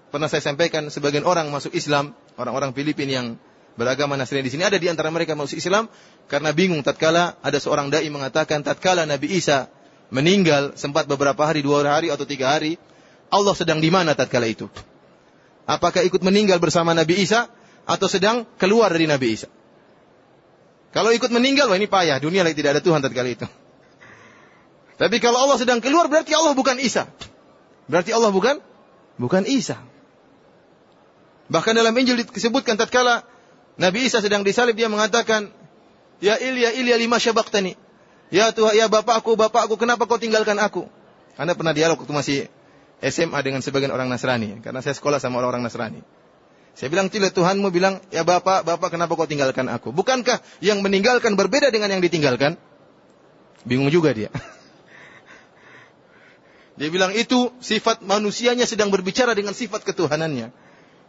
pernah saya sampaikan sebagian orang masuk Islam, orang-orang Filipina yang beragama Nasrani di sini ada di antara mereka masuk Islam karena bingung tatkala ada seorang dai mengatakan tatkala Nabi Isa meninggal sempat beberapa hari, dua hari atau tiga hari, Allah sedang di mana tatkala itu? Apakah ikut meninggal bersama Nabi Isa atau sedang keluar dari Nabi Isa? Kalau ikut meninggal, wah ini payah. Dunia lagi tidak ada Tuhan tatkala itu. Tapi kalau Allah sedang keluar, berarti Allah bukan Isa. Berarti Allah bukan bukan Isa. Bahkan dalam Injil disebutkan tatkala Nabi Isa sedang disalib dia mengatakan, "Ya Ilya, Ilya lima syabaktani." Ya Tuhan, ya Bapakku, Bapakku, kenapa kau tinggalkan aku? Anda pernah dialog waktu masih SMA dengan sebagian orang Nasrani. Karena saya sekolah sama orang-orang Nasrani. Saya bilang, tidak Tuhanmu bilang, ya Bapak, Bapak kenapa kau tinggalkan aku? Bukankah yang meninggalkan berbeda dengan yang ditinggalkan? Bingung juga dia. Dia bilang itu sifat manusianya sedang berbicara dengan sifat ketuhanannya.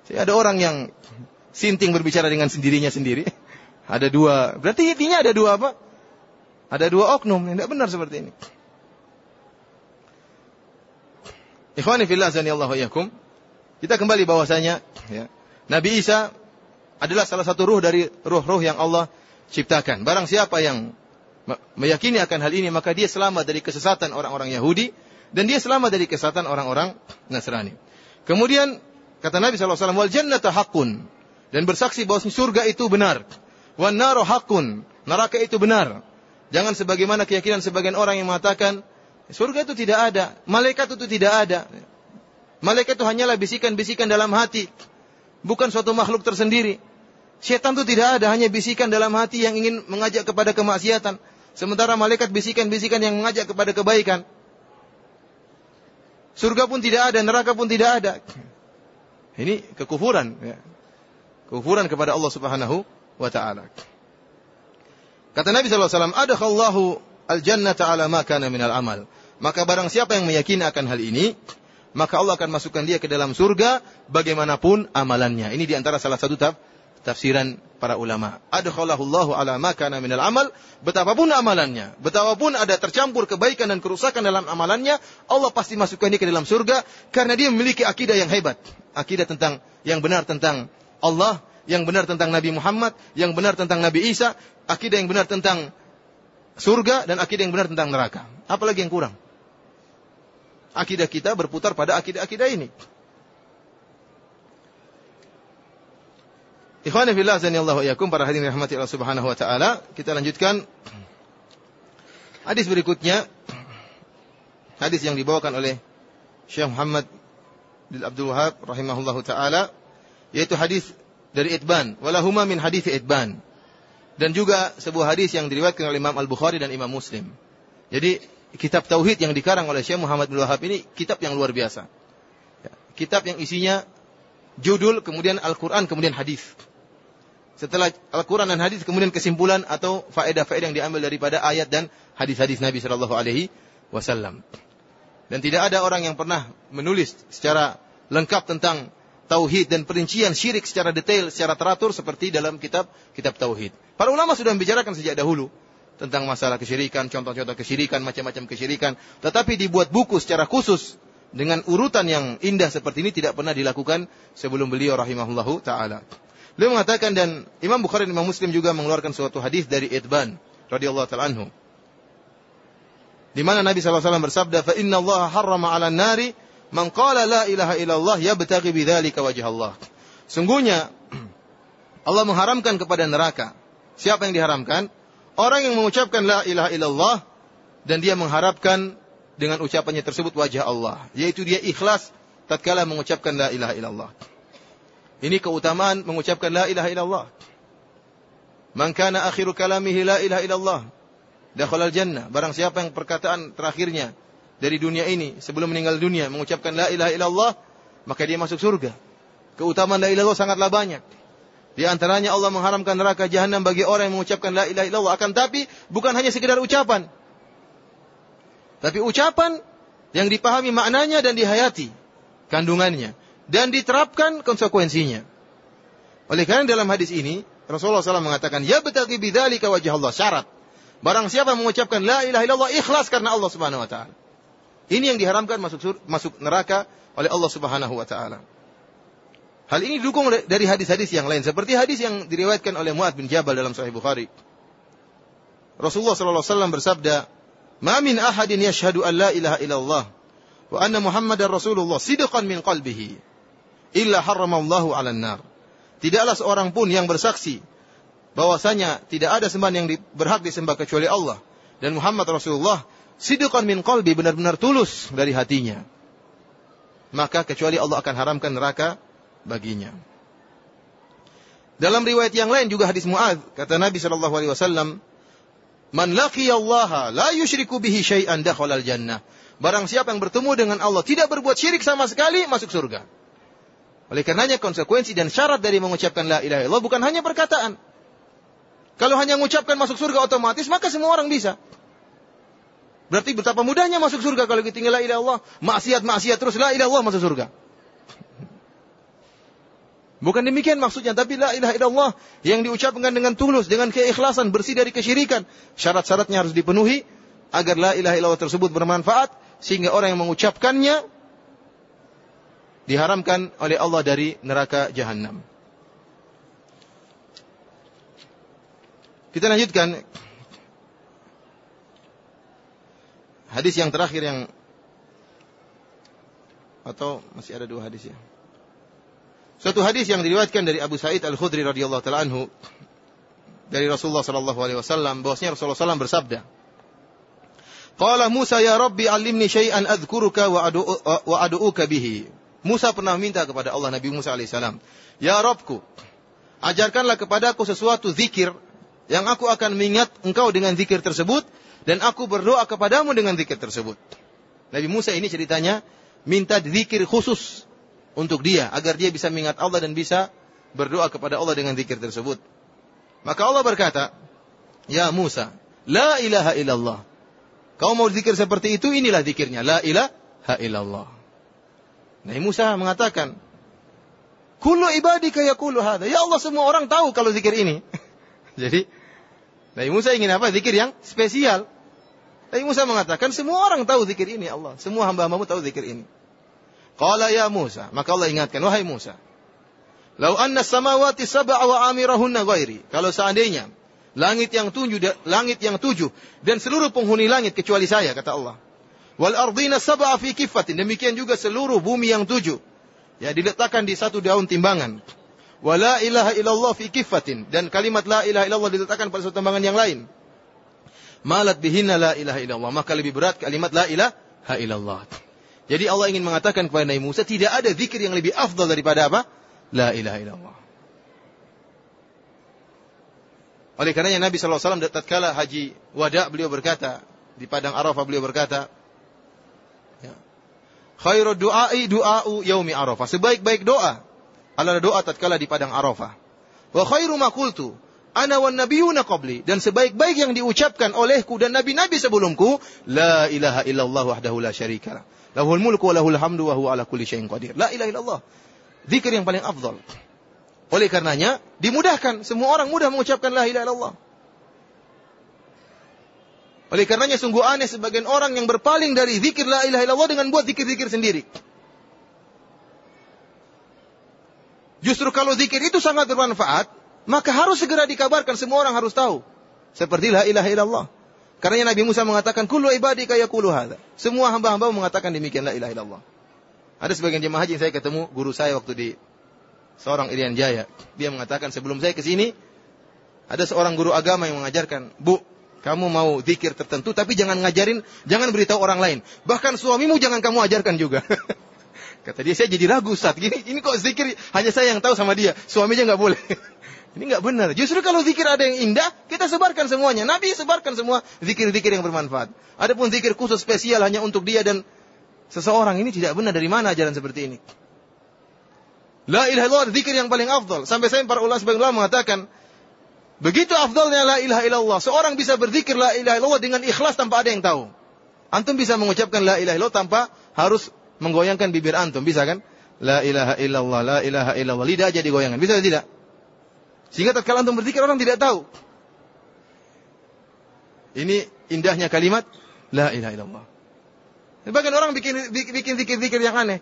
Saya ada orang yang sinting berbicara dengan sendirinya sendiri. Ada dua, berarti intinya ada dua apa? Ada dua oknum, tidak benar seperti ini. Ikhwani fillah. Kita kembali bahwasanya ya, Nabi Isa adalah salah satu ruh dari ruh-ruh yang Allah ciptakan. Barang siapa yang meyakini akan hal ini maka dia selamat dari kesesatan orang-orang Yahudi dan dia selamat dari kesesatan orang-orang Nasrani. Kemudian kata Nabi SAW, wal jannata hakun dan bersaksi bahwa surga itu benar. Wan naro hakun, neraka itu benar. Jangan sebagaimana keyakinan sebagian orang yang mengatakan Surga itu tidak ada, malaikat itu tidak ada. Malaikat itu hanyalah bisikan-bisikan dalam hati, bukan suatu makhluk tersendiri. Setan itu tidak ada, hanya bisikan dalam hati yang ingin mengajak kepada kemaksiatan. Sementara malaikat bisikan-bisikan yang mengajak kepada kebaikan. Surga pun tidak ada, neraka pun tidak ada. Ini kekufuran. Ya. Kekufuran kepada Allah subhanahu wa ta'ala. Kata Nabi SAW, Adakhallahu al-jannata ala ma kana minal amal. Maka barang siapa yang meyakini akan hal ini, maka Allah akan masukkan dia ke dalam surga bagaimanapun amalannya. Ini di antara salah satu taf, tafsiran para ulama. Adkhalahu Allahu ala ma kana minal amal, betapapun amalannya, betapapun ada tercampur kebaikan dan kerusakan dalam amalannya, Allah pasti masukkan dia ke dalam surga karena dia memiliki akidah yang hebat. Akidah tentang yang benar tentang Allah, yang benar tentang Nabi Muhammad, yang benar tentang Nabi Isa, akidah yang benar tentang surga dan akidah yang benar tentang neraka. Apalagi yang kurang? Akidah kita berputar pada akidah-akidah ini. Ikhwani fillah Allah yakum para hadirin rahmati Allah Subhanahu wa taala, kita lanjutkan hadis berikutnya. Hadis yang dibawakan oleh Syekh Muhammad bin Abdul Wahab rahimahullahu taala yaitu hadis dari Itban, walahuma min hadis Itban. Dan juga sebuah hadis yang diriwayatkan oleh Imam Al-Bukhari dan Imam Muslim. Jadi kitab tauhid yang dikarang oleh Syekh Muhammad bin Wahab ini kitab yang luar biasa. Ya, kitab yang isinya judul, kemudian Al-Quran, kemudian hadis. Setelah Al-Quran dan hadis kemudian kesimpulan atau faedah-faedah yang diambil daripada ayat dan hadis-hadis Nabi Shallallahu Alaihi Wasallam. Dan tidak ada orang yang pernah menulis secara lengkap tentang tauhid dan perincian syirik secara detail, secara teratur seperti dalam kitab kitab tauhid. Para ulama sudah membicarakan sejak dahulu tentang masalah kesyirikan, contoh-contoh kesyirikan, macam-macam kesyirikan, tetapi dibuat buku secara khusus dengan urutan yang indah seperti ini tidak pernah dilakukan sebelum beliau rahimahullahu taala. Beliau mengatakan dan Imam Bukhari dan Imam Muslim juga mengeluarkan suatu hadis dari Idban radhiyallahu taala anhu. Di mana Nabi SAW bersabda, "Fa inna Allah harrama 'ala nari man qala la ilaha illallah yabtaghi bidzalika wajh Allah." Sungguhnya Allah mengharamkan kepada neraka. Siapa yang diharamkan? Orang yang mengucapkan la ilaha illallah dan dia mengharapkan dengan ucapannya tersebut wajah Allah, yaitu dia ikhlas tatkala mengucapkan la ilaha illallah. Ini keutamaan mengucapkan la ilaha illallah. Man kana akhiru kalamihi la ilaha illallah. Dakhalal jannah. Barang siapa yang perkataan terakhirnya dari dunia ini sebelum meninggal dunia mengucapkan la ilaha illallah, maka dia masuk surga. Keutamaan la ilaha illallah sangatlah banyak. Di antaranya Allah mengharamkan neraka jahanam bagi orang yang mengucapkan la ilaha illallah. Akan tapi bukan hanya sekedar ucapan. Tapi ucapan yang dipahami maknanya dan dihayati kandungannya dan diterapkan konsekuensinya. Oleh karena dalam hadis ini Rasulullah SAW mengatakan, "Ya betagi bidzalika wajah Allah." Syarat. Barang siapa mengucapkan la ilaha illallah ikhlas karena Allah Subhanahu wa taala. Ini yang diharamkan masuk masuk neraka oleh Allah Subhanahu wa taala. Hal ini didukung dari hadis-hadis yang lain seperti hadis yang diriwayatkan oleh Muad bin Jabal dalam Sahih Bukhari. Rasulullah sallallahu alaihi wasallam bersabda, "Ma min ahadin yashhadu an la ilaha illallah wa anna Muhammadar Rasulullah sidqan min qalbihi." illa haramallahu 'alan nar. Tidaklah seorang pun yang bersaksi bahwasanya tidak ada sembahan yang berhak disembah kecuali Allah dan Muhammad Rasulullah sidqan min qalbi benar-benar tulus dari hatinya. Maka kecuali Allah akan haramkan neraka baginya. Dalam riwayat yang lain juga hadis Muaz kata Nabi sallallahu alaihi wasallam, "Man laqiyallaha la yusyriku bihi syai'an dakhala al-jannah." Barang siapa yang bertemu dengan Allah tidak berbuat syirik sama sekali masuk surga. Oleh karenanya konsekuensi dan syarat dari mengucapkan la ilaha illallah bukan hanya perkataan. Kalau hanya mengucapkan masuk surga otomatis, maka semua orang bisa. Berarti betapa mudahnya masuk surga kalau kita tinggal la ilaha illallah. Maksiat-maksiat terus la ilaha illallah masuk surga. Bukan demikian maksudnya, tapi la ilaha illallah yang diucapkan dengan tulus, dengan keikhlasan, bersih dari kesyirikan. Syarat-syaratnya harus dipenuhi agar la ilaha illallah tersebut bermanfaat sehingga orang yang mengucapkannya diharamkan oleh Allah dari neraka jahanam. Kita lanjutkan hadis yang terakhir yang atau masih ada dua hadis ya. Suatu hadis yang diriwayatkan dari Abu Sa'id Al-Khudri radhiyallahu taala anhu dari Rasulullah sallallahu alaihi wasallam bahwasanya Rasulullah SAW bersabda, Qala Musa ya Rabbi alimni syai'an adhkuruka wa adu'u wa adu'uka bihi. Musa pernah minta kepada Allah Nabi Musa alaihissalam, "Ya Rabbku, ajarkanlah kepadaku sesuatu zikir yang aku akan mengingat engkau dengan zikir tersebut dan aku berdoa kepadamu dengan zikir tersebut." Nabi Musa ini ceritanya minta zikir khusus untuk dia agar dia bisa mengingat Allah dan bisa berdoa kepada Allah dengan zikir tersebut. Maka Allah berkata, "Ya Musa, la ilaha illallah." Kau mau zikir seperti itu, inilah zikirnya. La ilaha illallah. Nabi Musa mengatakan, Kullu ibadika yaqulu hadha. Ya Allah, semua orang tahu kalau zikir ini. Jadi, Nabi Musa ingin apa? Zikir yang spesial. Nabi Musa mengatakan, semua orang tahu zikir ini Allah. Semua hamba-hambamu tahu zikir ini. Qala ya Musa. Maka Allah ingatkan, wahai Musa. Lau anna samawati sab'a wa amirahunna ghairi. Kalau seandainya Langit yang tujuh, langit yang tujuh dan seluruh penghuni langit kecuali saya kata Allah. Wal ardina sab'a fi kifatin. Demikian juga seluruh bumi yang tujuh. Ya diletakkan di satu daun timbangan. Wala ilaha illallah fi kifatin dan kalimat la ilaha illallah diletakkan pada satu timbangan yang lain. Malat bihinna la ilaha illallah. Maka lebih berat kalimat la ilaha illallah. Jadi Allah ingin mengatakan kepada Nabi Musa tidak ada zikir yang lebih afdal daripada apa? La ilaha illallah. Oleh karenanya Nabi SAW tatkala haji wada beliau berkata di padang Arafah beliau berkata ya, khairu du'ai du'au yaumi Arafah. Sebaik-baik doa adalah doa tatkala di padang Arafah. Wa khairu ma ana wan nabiyuna qabli dan sebaik-baik yang diucapkan olehku dan nabi-nabi sebelumku la ilaha illallah wahdahu la syarikalah. Lahul mulku wa lahul hamdu wa huwa ala kulli syai'in qadir. La ilaha illallah. Zikir yang paling afdal. Oleh karenanya, dimudahkan. Semua orang mudah mengucapkan la ilaha illallah. Oleh karenanya sungguh aneh sebagian orang yang berpaling dari zikir la ilaha illallah dengan buat zikir-zikir sendiri. Justru kalau zikir itu sangat bermanfaat, maka harus segera dikabarkan semua orang harus tahu. Seperti la ilaha illallah. Karena Nabi Musa mengatakan kullu ibadi kaya kullu hadza. Semua hamba-hamba mengatakan demikian la ilaha illallah. Ada sebagian jemaah haji yang saya ketemu guru saya waktu di seorang Irian Jaya. Dia mengatakan sebelum saya ke sini ada seorang guru agama yang mengajarkan, "Bu, kamu mau zikir tertentu tapi jangan ngajarin, jangan beritahu orang lain. Bahkan suamimu jangan kamu ajarkan juga." Kata dia, saya jadi ragu saat gini, ini kok zikir hanya saya yang tahu sama dia, suaminya nggak boleh. ini nggak benar. Justru kalau zikir ada yang indah, kita sebarkan semuanya. Nabi sebarkan semua zikir-zikir yang bermanfaat. Adapun zikir khusus spesial hanya untuk dia dan seseorang ini tidak benar. Dari mana ajaran seperti ini? La ilaha illallah zikir yang paling afdal. Sampai saya para ulama sebagian ulama mengatakan, begitu afdalnya la ilaha illallah. Seorang bisa berzikir la ilaha illallah dengan ikhlas tanpa ada yang tahu. Antum bisa mengucapkan la ilaha illallah tanpa harus menggoyangkan bibir antum. Bisa kan? La ilaha illallah, la ilaha illallah. Lidah aja digoyangkan. Bisa tidak? Sehingga tatkala antum berzikir orang tidak tahu. Ini indahnya kalimat la ilaha illallah. Sebagian orang bikin bikin zikir-zikir yang aneh.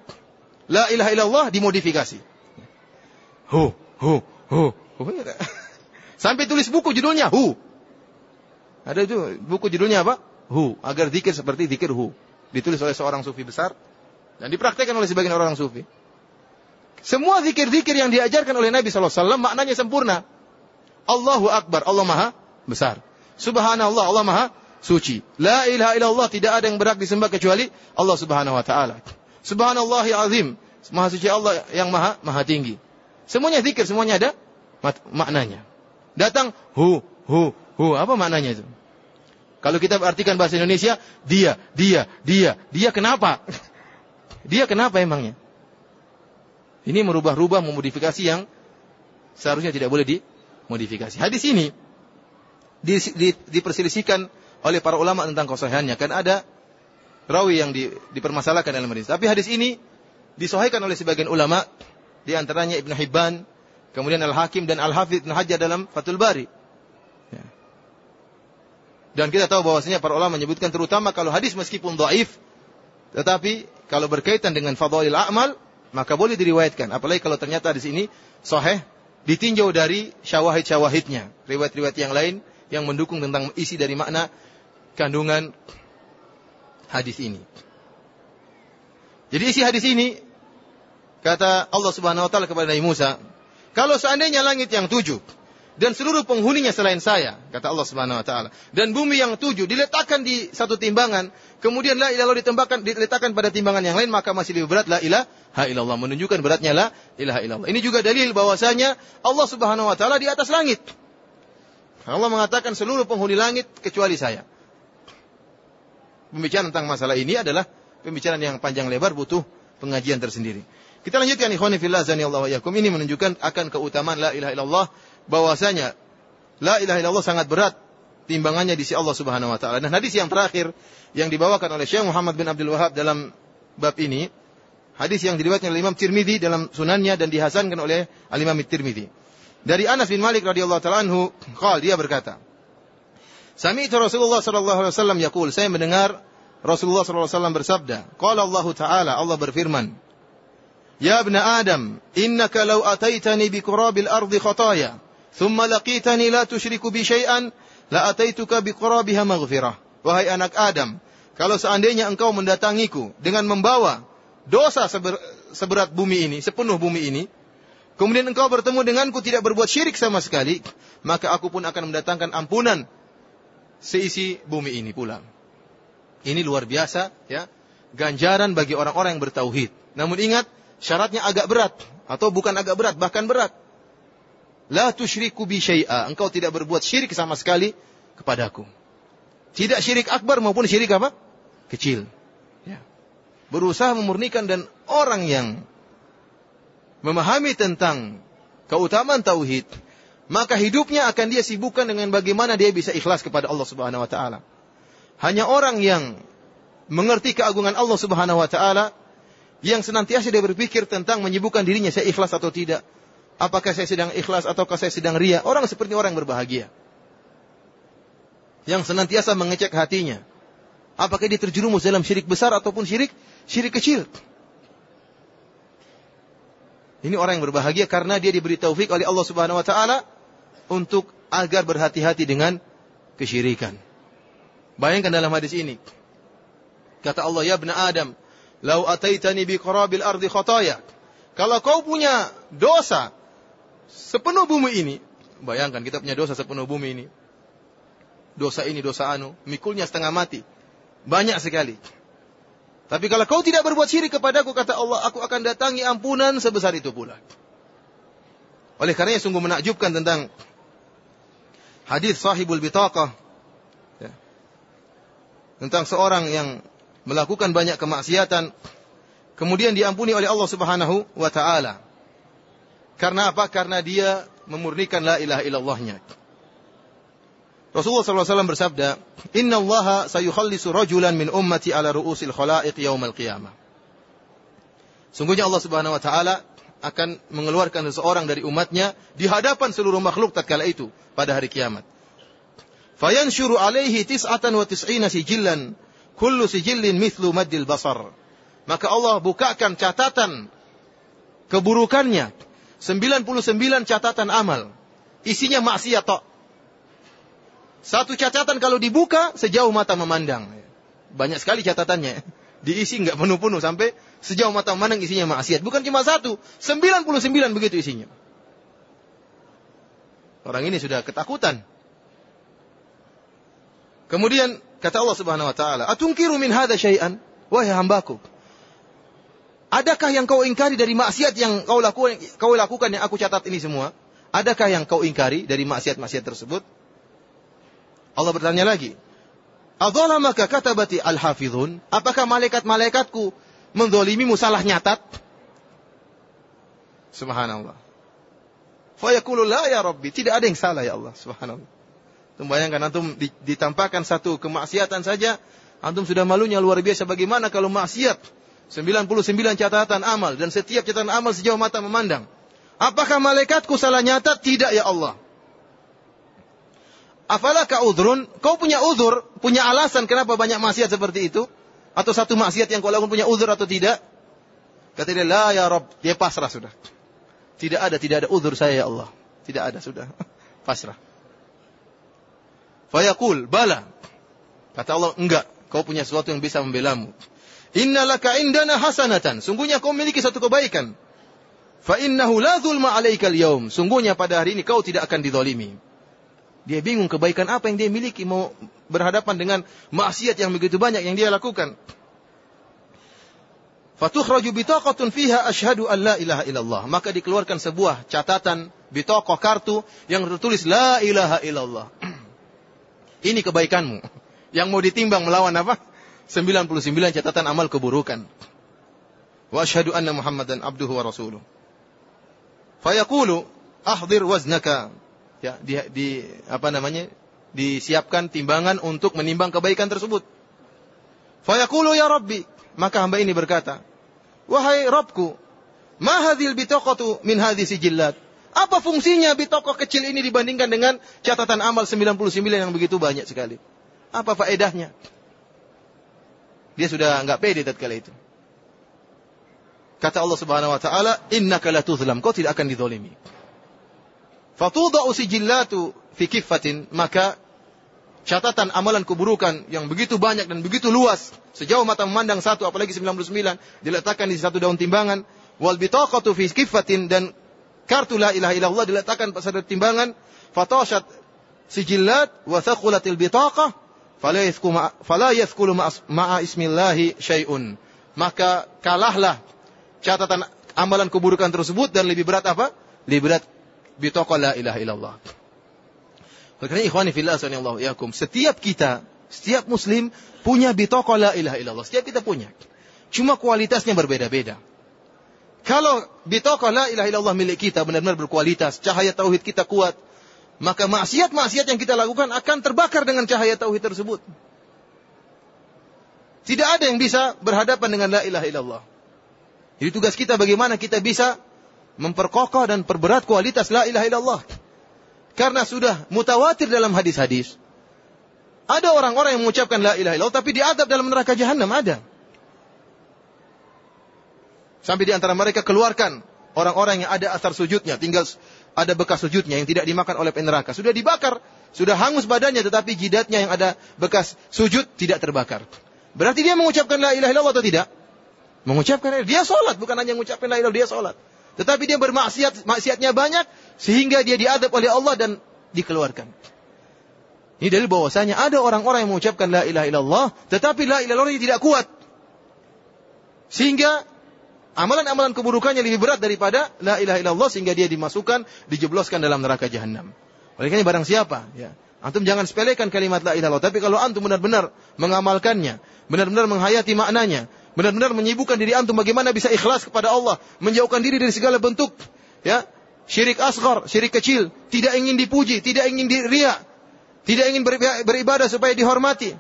La ilaha illallah dimodifikasi. Hu, hu, hu. Sampai tulis buku judulnya hu. Ada itu buku judulnya apa? Hu. Agar zikir seperti zikir hu. Ditulis oleh seorang sufi besar. Dan dipraktekkan oleh sebagian orang sufi. Semua zikir-zikir yang diajarkan oleh Nabi SAW maknanya sempurna. Allahu Akbar. Allah Maha besar. Subhanallah. Allah Maha suci. La ilaha illallah. Tidak ada yang berhak disembah kecuali Allah Subhanahu Wa Taala. Subhanallahi azim. Maha suci Allah yang maha maha tinggi. Semuanya zikir, semuanya ada maknanya. Datang hu hu hu apa maknanya itu? Kalau kita artikan bahasa Indonesia, dia, dia, dia, dia kenapa? dia kenapa emangnya? Ini merubah-rubah, memodifikasi yang seharusnya tidak boleh dimodifikasi. Hadis ini di, di, diperselisihkan oleh para ulama tentang kesahihannya. Kan ada rawi yang di, dipermasalahkan dalam hadis. Tapi hadis ini disohhikan oleh sebagian ulama, di antaranya Ibn Hibban, kemudian Al-Hakim dan Al-Hafidh Ibn Hajar dalam Fathul Bari. Ya. Dan kita tahu bahwasanya para ulama menyebutkan terutama kalau hadis meskipun dhaif, tetapi kalau berkaitan dengan fadhailil a'mal, maka boleh diriwayatkan. Apalagi kalau ternyata di sini sahih ditinjau dari syawahid-syawahidnya, riwayat-riwayat yang lain yang mendukung tentang isi dari makna kandungan hadis ini. Jadi isi hadis ini kata Allah Subhanahu wa taala kepada Nabi Musa, kalau seandainya langit yang tujuh dan seluruh penghuninya selain saya, kata Allah Subhanahu wa taala. Dan bumi yang tujuh diletakkan di satu timbangan, kemudian la ilaha ditembakkan diletakkan pada timbangan yang lain, maka masih lebih berat la ilaha illallah, menunjukkan beratnya la ilaha illallah. Ini juga dalil bahwasanya Allah Subhanahu wa taala di atas langit. Allah mengatakan seluruh penghuni langit kecuali saya. Pembicaraan tentang masalah ini adalah pembicaraan yang panjang lebar butuh pengajian tersendiri. Kita lanjutkan ikhwani fillah zani Allah. Ini menunjukkan akan keutamaan la ilaha illallah bahwasanya la ilaha illallah sangat berat timbangannya di sisi Allah Subhanahu wa taala. Dan hadis yang terakhir yang dibawakan oleh Syekh Muhammad bin Abdul Wahab dalam bab ini, hadis yang diriwayatkan oleh Imam Tirmidzi dalam sunannya dan dihasankan oleh Al-Imam Tirmidzi. Dari Anas bin Malik radhiyallahu taala anhu, qal dia berkata, Sami'tu Rasulullah sallallahu alaihi wasallam yaqul, saya mendengar Rasulullah sallallahu alaihi wasallam bersabda, qala Allah taala, Allah berfirman, Ya ibn Adam, innaka law ataitani bi qurabil ardi khataya, Thumma laqitani la tusyriku bi syai'an la ataituka. Wahai anak Adam, kalau seandainya engkau mendatangiku dengan membawa dosa seber, seberat bumi ini, sepenuh bumi ini, kemudian engkau bertemu denganku tidak berbuat syirik sama sekali, maka aku pun akan mendatangkan ampunan seisi bumi ini pula. Ini luar biasa ya, ganjaran bagi orang-orang yang bertauhid. Namun ingat, syaratnya agak berat atau bukan agak berat, bahkan berat. La tusyriku bi syai'a. Engkau tidak berbuat syirik sama sekali kepadaku. Tidak syirik akbar maupun syirik apa? Kecil. Ya. Berusaha memurnikan dan orang yang memahami tentang keutamaan tauhid, maka hidupnya akan dia sibukkan dengan bagaimana dia bisa ikhlas kepada Allah Subhanahu wa taala. Hanya orang yang mengerti keagungan Allah Subhanahu wa taala yang senantiasa dia berpikir tentang menyibukkan dirinya saya ikhlas atau tidak Apakah saya sedang ikhlas ataukah saya sedang ria? Orang seperti orang yang berbahagia. Yang senantiasa mengecek hatinya. Apakah dia terjerumus dalam syirik besar ataupun syirik syirik kecil? Ini orang yang berbahagia karena dia diberi taufik oleh Allah Subhanahu wa taala untuk agar berhati-hati dengan kesyirikan. Bayangkan dalam hadis ini. Kata Allah, "Ya ibn Adam, lau ataitani bi qarabil ardi khataya." Kalau kau punya dosa sepenuh bumi ini, bayangkan kita punya dosa sepenuh bumi ini. Dosa ini, dosa anu, mikulnya setengah mati. Banyak sekali. Tapi kalau kau tidak berbuat syirik kepadaku, kata Allah, aku akan datangi ampunan sebesar itu pula. Oleh karenanya sungguh menakjubkan tentang hadis sahibul bitaqah. Ya. Tentang seorang yang melakukan banyak kemaksiatan, kemudian diampuni oleh Allah subhanahu wa ta'ala. Karena apa? Karena dia memurnikan la ilaha illallahnya. Rasulullah SAW bersabda, Inna allaha sayukhallisu rajulan min ummati ala ru'usil khalaiq yaumal qiyamah. Sungguhnya Allah Subhanahu wa taala akan mengeluarkan seseorang dari umatnya di hadapan seluruh makhluk tatkala itu pada hari kiamat. Fayanshuru alaihi tis'atan wa tis'ina sijillan, kullu sijillin mithlu maddil basar. Maka Allah bukakan catatan keburukannya 99 catatan amal. Isinya maksiat tok. Satu catatan kalau dibuka sejauh mata memandang. Banyak sekali catatannya. Diisi nggak penuh-penuh sampai sejauh mata memandang isinya maksiat. Bukan cuma satu, 99 begitu isinya. Orang ini sudah ketakutan. Kemudian kata Allah Subhanahu wa taala, "Atungkiru min hadza syai'an?" Wahai hambaku, Adakah yang kau ingkari dari maksiat yang kau lakukan, kau lakukan yang aku catat ini semua? Adakah yang kau ingkari dari maksiat-maksiat tersebut? Allah bertanya lagi. Adzalamaka katabati al-hafizun? Apakah malaikat-malaikatku mendolimimu salah nyatat? Subhanallah. Fayaqulu la ya Rabbi. Tidak ada yang salah ya Allah. Subhanallah. Bayangkan antum ditampakkan satu kemaksiatan saja, antum sudah malunya luar biasa. Bagaimana kalau maksiat 99 catatan amal dan setiap catatan amal sejauh mata memandang. Apakah malaikatku salah nyatat? Tidak ya Allah. Afalaka udhrun? Kau punya uzur, punya alasan kenapa banyak maksiat seperti itu? Atau satu maksiat yang kau lakukan punya uzur atau tidak? Kata dia, la ya Rabb. Dia pasrah sudah. Tidak ada, tidak ada uzur saya ya Allah. Tidak ada, sudah. Pasrah. Fayaqul, bala. Kata Allah, enggak. Kau punya sesuatu yang bisa membelamu. Innalaka indana hasanatan. Sungguhnya kau memiliki satu kebaikan. Fa innahu la zulma 'alaikal yaum. Sungguhnya pada hari ini kau tidak akan dizalimi. Dia bingung kebaikan apa yang dia miliki mau berhadapan dengan maksiat yang begitu banyak yang dia lakukan. Fatukhraju bitaqatun fiha asyhadu an la ilaha illallah. Maka dikeluarkan sebuah catatan bitaqah kartu yang tertulis la ilaha illallah. Ini kebaikanmu. Yang mau ditimbang melawan apa? 99 catatan amal keburukan. Wa asyhadu anna Muhammadan abduhu wa rasuluh. Fayaqulu ahdir waznaka. Ya, di, di apa namanya? Disiapkan timbangan untuk menimbang kebaikan tersebut. Fayaqulu ya Rabbi. Maka hamba ini berkata, Wahai Rabbku, ma hadhil bitaqatu min hadhi sijillat? Apa fungsinya bitokoh kecil ini dibandingkan dengan catatan amal 99 yang begitu banyak sekali? Apa faedahnya? Dia sudah enggak pede tatkala itu. Kata Allah Subhanahu wa taala, "Innaka la tuzlam." Kau tidak akan dizalimi. Fatudau sijillatu fi kiffatin, maka catatan amalan keburukan yang begitu banyak dan begitu luas sejauh mata memandang satu apalagi 99 diletakkan di satu daun timbangan wal bitaqatu fi kifatin dan kartu la ilaha illallah diletakkan pada timbangan fatashat sijillat wa thaqulatil bitaqah fala yathkulu ma'a ismillahi syai'un maka kalahlah catatan amalan keburukan tersebut dan lebih berat apa lebih berat bitaqah la ilaha illallah Makanya ikhwani fillah yakum. Setiap kita, setiap muslim punya bitaqah la ilaha illallah. Setiap kita punya. Cuma kualitasnya berbeda-beda. Kalau bitaqah la ilaha illallah milik kita benar-benar berkualitas, cahaya tauhid kita kuat, maka maksiat-maksiat yang kita lakukan akan terbakar dengan cahaya tauhid tersebut. Tidak ada yang bisa berhadapan dengan la ilaha illallah. Jadi tugas kita bagaimana kita bisa memperkokoh dan perberat kualitas la ilaha illallah. Karena sudah mutawatir dalam hadis-hadis. Ada orang-orang yang mengucapkan la ilaha illallah tapi diadab dalam neraka jahanam ada. Sampai di antara mereka keluarkan orang-orang yang ada asar sujudnya, tinggal ada bekas sujudnya yang tidak dimakan oleh neraka. Sudah dibakar, sudah hangus badannya tetapi jidatnya yang ada bekas sujud tidak terbakar. Berarti dia mengucapkan la ilaha illallah atau tidak? Mengucapkan dia sholat bukan hanya mengucapkan la ilaha dia sholat. Tetapi dia bermaksiat, maksiatnya banyak sehingga dia diadab oleh Allah dan dikeluarkan. Ini dalil bahwasanya ada orang-orang yang mengucapkan la ilaha illallah, tetapi la ilaha illallah tidak kuat. Sehingga amalan-amalan keburukannya lebih berat daripada la ilaha illallah sehingga dia dimasukkan, dijebloskan dalam neraka jahanam. Oleh karena barang siapa, ya, antum jangan sepelekan kalimat la ilaha illallah, tapi kalau antum benar-benar mengamalkannya, benar-benar menghayati maknanya, benar-benar menyibukkan diri antum bagaimana bisa ikhlas kepada Allah, menjauhkan diri dari segala bentuk ya, syirik asghar, syirik kecil, tidak ingin dipuji, tidak ingin diriak, tidak ingin beribadah supaya dihormati.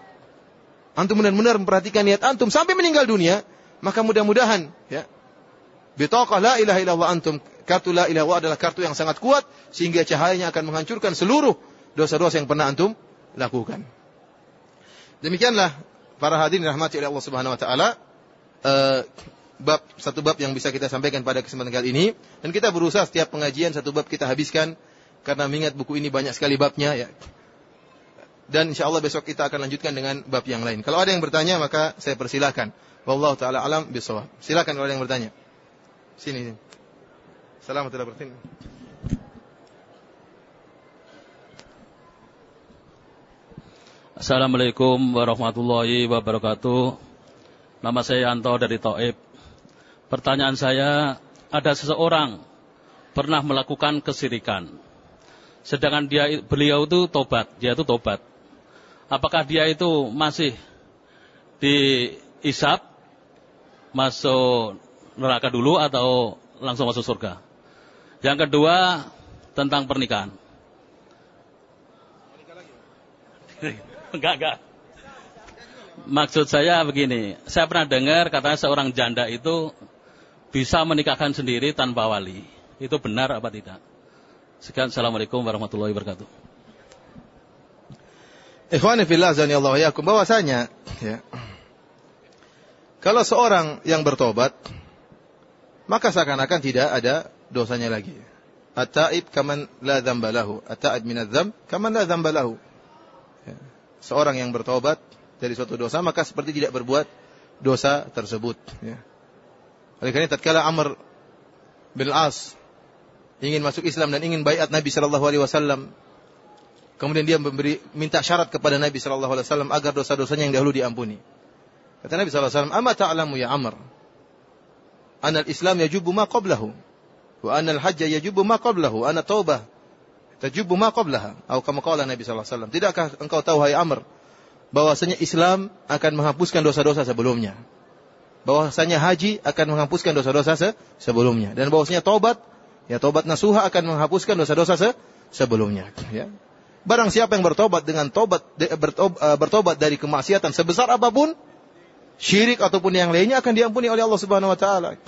Antum benar-benar memperhatikan niat antum sampai meninggal dunia, maka mudah-mudahan ya bitaqah la ilaha illallah antum kartu la ilaha adalah kartu yang sangat kuat sehingga cahayanya akan menghancurkan seluruh dosa-dosa yang pernah antum lakukan. Demikianlah para hadirin rahmati oleh Allah Subhanahu wa taala uh, bab satu bab yang bisa kita sampaikan pada kesempatan kali ini dan kita berusaha setiap pengajian satu bab kita habiskan karena mengingat buku ini banyak sekali babnya ya. Dan insya Allah besok kita akan lanjutkan dengan bab yang lain. Kalau ada yang bertanya maka saya persilahkan. Wallahu taala alam bisawab. Silakan kalau ada yang bertanya. Sini. Assalamualaikum warahmatullahi Assalamualaikum warahmatullahi wabarakatuh. Nama saya Yanto dari Taib. Pertanyaan saya, ada seseorang pernah melakukan kesirikan. Sedangkan dia beliau itu tobat, dia itu tobat. Apakah dia itu masih diisap masuk neraka dulu atau langsung masuk surga? Yang kedua tentang pernikahan. enggak, enggak. Maksud saya begini, saya pernah dengar katanya seorang janda itu bisa menikahkan sendiri tanpa wali. Itu benar apa tidak? Sekian, Assalamualaikum warahmatullahi wabarakatuh. Ikhwani fillah Allah yakum bahwasanya ya. Kalau seorang yang bertobat maka seakan-akan tidak ada dosanya lagi. At-taib kaman la dzamba lahu. At-taib min adz-dzamb kaman la dzamba lahu. Ya. Seorang yang bertobat dari suatu dosa maka seperti tidak berbuat dosa tersebut ya. Oleh karena tatkala Amr bin As ingin masuk Islam dan ingin bayat Nabi Shallallahu Alaihi Wasallam. Kemudian dia memberi minta syarat kepada Nabi Shallallahu Alaihi Wasallam agar dosa-dosanya yang dahulu diampuni. Kata Nabi Shallallahu Alaihi Wasallam, "Ama ta'lamu ya Amr, anal Islam yajubu ma qablahu, wa anal hajja yajubu ma qablahu, ana taubah. Tajubu ma qablaha." Atau kama qala Nabi Shallallahu Alaihi Wasallam, "Tidakkah engkau tahu hai Amr, bahwasanya Islam akan menghapuskan dosa-dosa sebelumnya?" bahwasanya haji akan menghapuskan dosa-dosa se sebelumnya. Dan bahwasanya tobat ya tobat nasuha akan menghapuskan dosa-dosa se sebelumnya. Ya. Barang siapa yang bertobat dengan tobat bertobat, eh, bertobat dari kemaksiatan sebesar apa pun syirik ataupun yang lainnya akan diampuni oleh Allah Subhanahu wa taala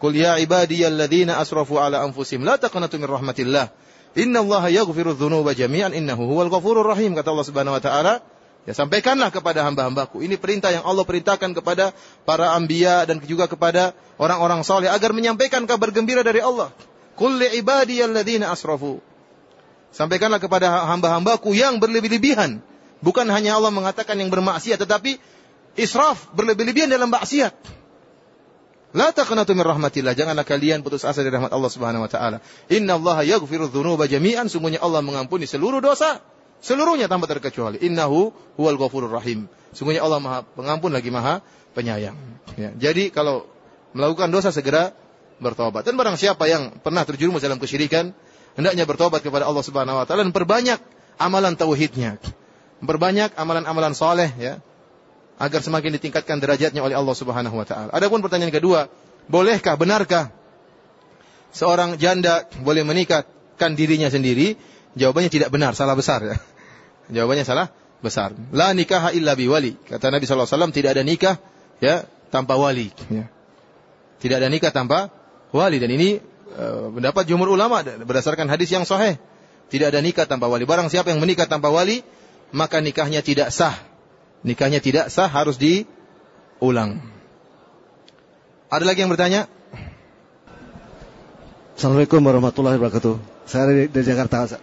Qul ya ibadiyalladzina asrafu ala anfusihim la taqnatu min rahmatillah innallaha yaghfiru dzunuba jami'an innahu huwal ghafurur rahim kata Allah Subhanahu wa taala Ya sampaikanlah kepada hamba-hambaku. Ini perintah yang Allah perintahkan kepada para ambia dan juga kepada orang-orang soleh agar menyampaikan kabar gembira dari Allah. Kulli ibadiyalladzina asrafu. Sampaikanlah kepada hamba-hambaku yang berlebih-lebihan. Bukan hanya Allah mengatakan yang bermaksiat, tetapi israf, berlebih-lebihan dalam maksiat. La taqnatu min rahmatillah. Janganlah kalian putus asa dari rahmat Allah Subhanahu wa taala. Inna Allah yaghfiru dzunuba jami'an. Sungguhnya Allah mengampuni seluruh dosa Seluruhnya tanpa terkecuali. Innahu huwal ghafurur rahim. Sungguhnya Allah Maha Pengampun lagi Maha Penyayang. Ya. Jadi kalau melakukan dosa segera bertobat. Dan barang siapa yang pernah terjerumus dalam kesyirikan, hendaknya bertobat kepada Allah Subhanahu wa taala dan perbanyak amalan tauhidnya. Perbanyak amalan-amalan soleh ya. Agar semakin ditingkatkan derajatnya oleh Allah Subhanahu wa taala. Adapun pertanyaan kedua, bolehkah benarkah seorang janda boleh menikahkan dirinya sendiri? Jawabannya tidak benar, salah besar ya. Jawabannya salah besar. La nikah illa wali. Kata Nabi SAW, tidak ada nikah ya tanpa wali. Ya. Tidak ada nikah tanpa wali. Dan ini e, pendapat jumhur ulama berdasarkan hadis yang sahih. Tidak ada nikah tanpa wali. Barang siapa yang menikah tanpa wali, maka nikahnya tidak sah. Nikahnya tidak sah, harus diulang. Ada lagi yang bertanya? Assalamualaikum warahmatullahi wabarakatuh. Saya dari, dari Jakarta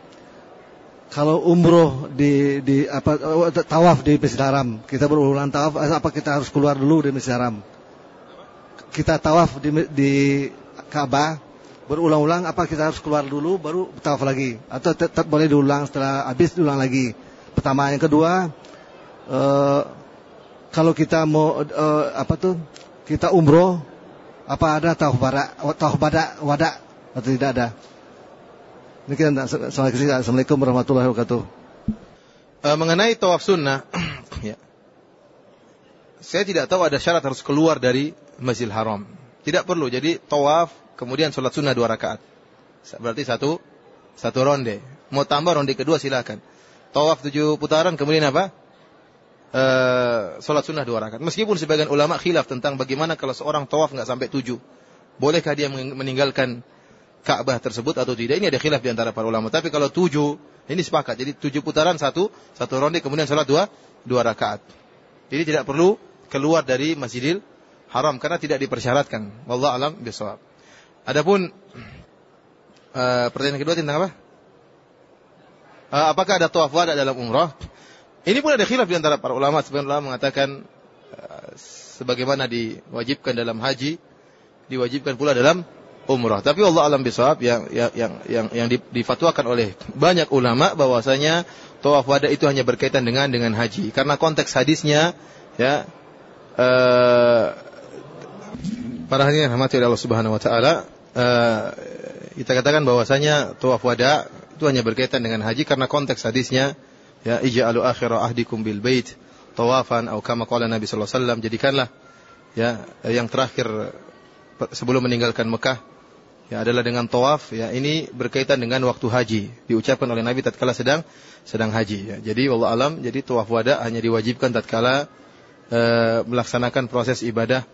kalau umroh di di apa tawaf di Masjid Haram, kita berulang tawaf apa kita harus keluar dulu di Masjid Haram? Kita tawaf di di Ka'bah berulang-ulang apa kita harus keluar dulu baru tawaf lagi atau tetap boleh diulang setelah habis diulang lagi. Pertama, yang kedua uh, kalau kita mau uh, apa tuh kita umroh apa ada tawaf badak wadak atau tidak ada? Demikian Assalamualaikum warahmatullahi wabarakatuh. Uh, mengenai tawaf sunnah, ya. Saya tidak tahu ada syarat harus keluar dari Masjidil Haram. Tidak perlu. Jadi tawaf kemudian sholat sunnah dua rakaat. Berarti satu satu ronde. Mau tambah ronde kedua silakan. Tawaf tujuh putaran kemudian apa? Uh, sholat sunnah dua rakaat. Meskipun sebagian ulama khilaf tentang bagaimana kalau seorang tawaf nggak sampai tujuh, bolehkah dia meninggalkan Ka'bah tersebut atau tidak. Ini ada khilaf di antara para ulama. Tapi kalau tujuh, ini sepakat. Jadi tujuh putaran satu, satu ronde kemudian sholat dua, dua rakaat. Jadi tidak perlu keluar dari Masjidil Haram karena tidak dipersyaratkan. Wallah alam bisawab. Adapun uh, pertanyaan kedua tentang apa? Uh, apakah ada tawaf wada dalam umrah? Ini pun ada khilaf di antara para ulama. Sebagian ulama mengatakan uh, sebagaimana diwajibkan dalam haji, diwajibkan pula dalam umrah. Tapi Allah alam bisawab yang yang yang yang, yang difatwakan oleh banyak ulama bahwasanya tawaf wada itu hanya berkaitan dengan dengan haji. Karena konteks hadisnya ya uh, para hadirin rahmati Allah Subhanahu wa taala uh, kita katakan bahwasanya tawaf wada itu hanya berkaitan dengan haji karena konteks hadisnya ya ij'alu akhira ahdikum bil bait tawafan atau kama qala Nabi sallallahu alaihi wasallam jadikanlah ya yang terakhir sebelum meninggalkan Mekah ya adalah dengan tawaf ya ini berkaitan dengan waktu haji diucapkan oleh Nabi tatkala sedang sedang haji ya. Jadi Allah alam jadi tawaf wada hanya diwajibkan tatkala e, melaksanakan proses ibadah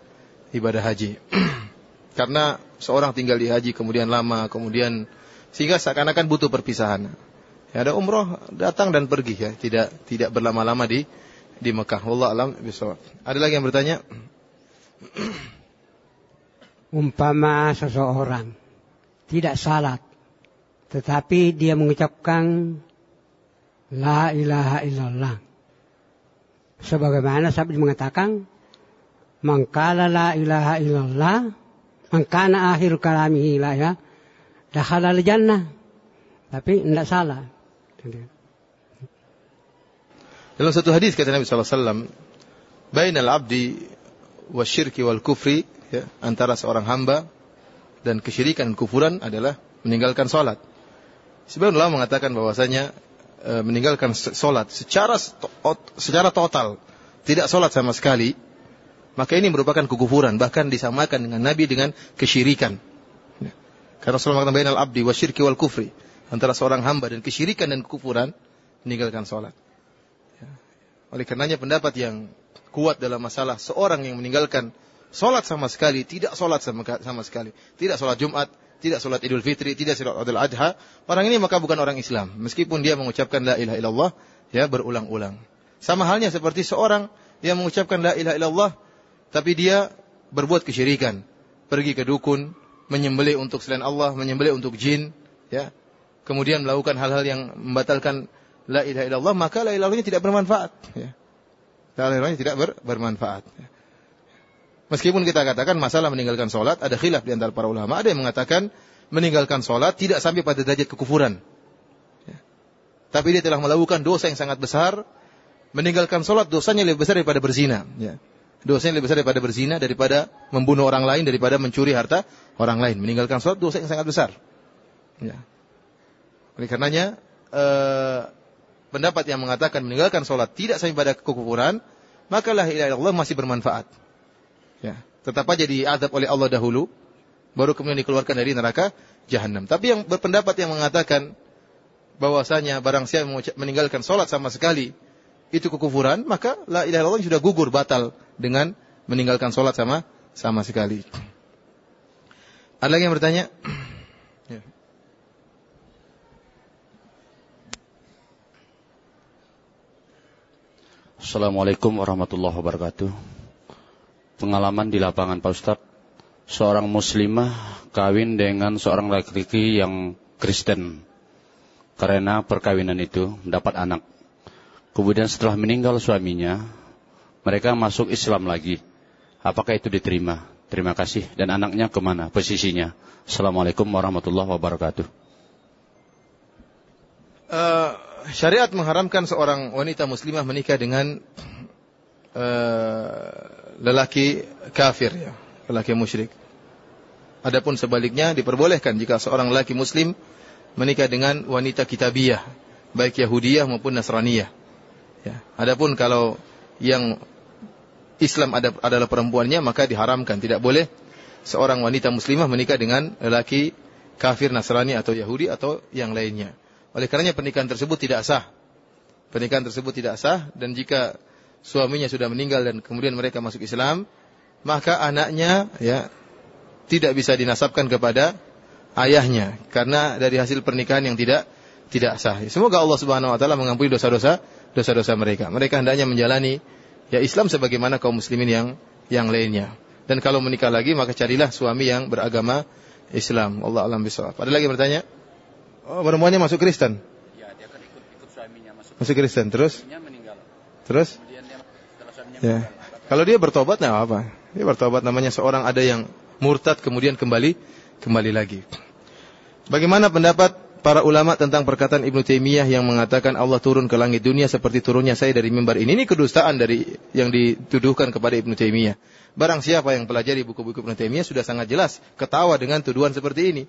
ibadah haji. Karena seorang tinggal di haji kemudian lama kemudian sehingga seakan-akan butuh perpisahan. Ya, ada umroh datang dan pergi ya, tidak tidak berlama-lama di di Mekah. Allah alam bisawab. Ada lagi yang bertanya? Umpama seseorang tidak salat. Tetapi dia mengucapkan La ilaha illallah. Sebagaimana sahabat mengatakan, Mangkala la ilaha illallah, Man kana akhir kalamihi la ya. Dakhala jannah. Tapi tidak salah. Dalam satu hadis kata Nabi sallallahu alaihi wasallam, "Bainal 'abdi wasyirki wal kufri," ya, antara seorang hamba dan kesyirikan dan kufuran adalah meninggalkan salat. Sebagian ulama mengatakan bahwasanya e, meninggalkan salat secara secara total, tidak salat sama sekali, maka ini merupakan kekufuran, bahkan disamakan dengan Nabi dengan kesyirikan. Ya. Karena Rasulullah mengatakan bainal abdi wasyirki wal kufri, antara seorang hamba dan kesyirikan dan kekufuran meninggalkan salat. Oleh karenanya pendapat yang kuat dalam masalah seorang yang meninggalkan solat sama sekali, tidak solat sama, sama sekali, tidak solat Jumat, tidak solat Idul Fitri, tidak solat Idul Adha, orang ini maka bukan orang Islam, meskipun dia mengucapkan la ilaha illallah ya berulang-ulang. Sama halnya seperti seorang yang mengucapkan la ilaha illallah tapi dia berbuat kesyirikan, pergi ke dukun, menyembelih untuk selain Allah, menyembelih untuk jin, ya. Kemudian melakukan hal-hal yang membatalkan la ilaha illallah maka la ilaha illallah tidak bermanfaat ya. La ilaha illallah tidak ber, bermanfaat. Ya. Meskipun kita katakan masalah meninggalkan solat ada khilaf di antara para ulama. Ada yang mengatakan meninggalkan solat tidak sampai pada derajat kekufuran. Ya. Tapi dia telah melakukan dosa yang sangat besar. Meninggalkan solat dosanya lebih besar daripada berzina. Ya. Dosanya lebih besar daripada berzina, daripada membunuh orang lain, daripada mencuri harta orang lain. Meninggalkan solat dosa yang sangat besar. Ya. Oleh karenanya, eh, pendapat yang mengatakan meninggalkan sholat tidak sampai pada kekufuran, maka la ilaha illallah masih bermanfaat. Ya, tetap aja diadab oleh Allah dahulu, baru kemudian dikeluarkan dari neraka jahanam. Tapi yang berpendapat yang mengatakan bahwasanya barang siapa meninggalkan sholat sama sekali itu kekufuran, maka la ilaha illallah sudah gugur batal dengan meninggalkan sholat sama sama sekali. Ada lagi yang bertanya? Assalamualaikum warahmatullahi wabarakatuh. Pengalaman di lapangan Pak Ustaz, seorang muslimah kawin dengan seorang laki-laki yang Kristen. Karena perkawinan itu mendapat anak. Kemudian setelah meninggal suaminya, mereka masuk Islam lagi. Apakah itu diterima? Terima kasih. Dan anaknya ke mana? Posisinya. Assalamualaikum warahmatullahi wabarakatuh. Uh, syariat mengharamkan seorang wanita muslimah menikah dengan uh, lelaki kafir ya, lelaki musyrik. Adapun sebaliknya diperbolehkan jika seorang lelaki muslim menikah dengan wanita kitabiyah, baik Yahudiyah maupun Nasraniyah. Ya. Adapun kalau yang Islam ada, adalah perempuannya maka diharamkan, tidak boleh seorang wanita muslimah menikah dengan lelaki kafir Nasrani atau Yahudi atau yang lainnya. Oleh karenanya pernikahan tersebut tidak sah. Pernikahan tersebut tidak sah dan jika suaminya sudah meninggal dan kemudian mereka masuk Islam, maka anaknya ya tidak bisa dinasabkan kepada ayahnya karena dari hasil pernikahan yang tidak tidak sah. Semoga Allah Subhanahu wa taala mengampuni dosa-dosa dosa-dosa mereka. Mereka hendaknya menjalani ya Islam sebagaimana kaum muslimin yang yang lainnya. Dan kalau menikah lagi maka carilah suami yang beragama Islam. Allah alam bisawab. Ada lagi bertanya? Oh, perempuannya masuk Kristen. Ya, dia kan ikut, ikut suaminya masuk. Masuk Kristen terus? Suaminya meninggal. Terus? Kemudian dia setelah suaminya ya. meninggal. Kalau dia bertobat nah apa? Dia bertobat namanya seorang ada yang murtad kemudian kembali kembali lagi. Bagaimana pendapat para ulama tentang perkataan Ibnu Taimiyah yang mengatakan Allah turun ke langit dunia seperti turunnya saya dari mimbar ini? Ini kedustaan dari yang dituduhkan kepada Ibnu Taimiyah. Barang siapa yang pelajari buku-buku Ibnu Taimiyah sudah sangat jelas ketawa dengan tuduhan seperti ini.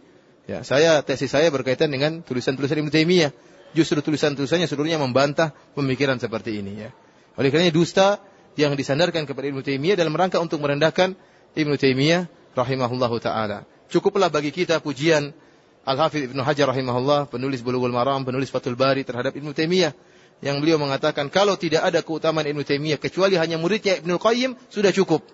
Ya, saya tesis saya berkaitan dengan tulisan-tulisan Ibnu Taimiyah. Justru tulisan-tulisannya seluruhnya membantah pemikiran seperti ini ya. Oleh karena dusta yang disandarkan kepada Ibnu Taimiyah dalam rangka untuk merendahkan Ibnu Taimiyah rahimahullahu taala. Cukuplah bagi kita pujian Al-Hafidz Ibnu Hajar rahimahullah, penulis Bulughul Maram, penulis Fathul Bari terhadap Ibnu Taimiyah yang beliau mengatakan kalau tidak ada keutamaan Ibnu Taimiyah kecuali hanya muridnya Ibnu Qayyim sudah cukup.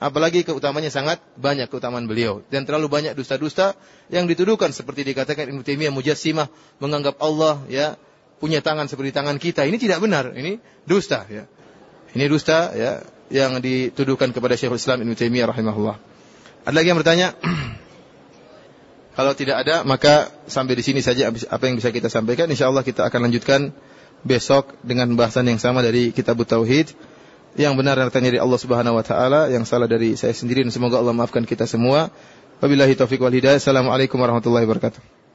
Apalagi keutamanya sangat banyak keutamaan beliau dan terlalu banyak dusta-dusta yang dituduhkan seperti dikatakan Ibnu Taimiyah mujassimah menganggap Allah ya punya tangan seperti tangan kita. Ini tidak benar, ini dusta ya. Ini dusta ya yang dituduhkan kepada Syekhul Islam Ibnu Taimiyah rahimahullah. Ada lagi yang bertanya? Kalau tidak ada maka sampai di sini saja apa yang bisa kita sampaikan. Insyaallah kita akan lanjutkan besok dengan pembahasan yang sama dari Kitab Tauhid Yang benar datangnya dari Allah Subhanahu wa taala, yang salah dari saya sendiri dan semoga Allah maafkan kita semua. Wabillahi taufik wal hidayah. Assalamualaikum warahmatullahi wabarakatuh.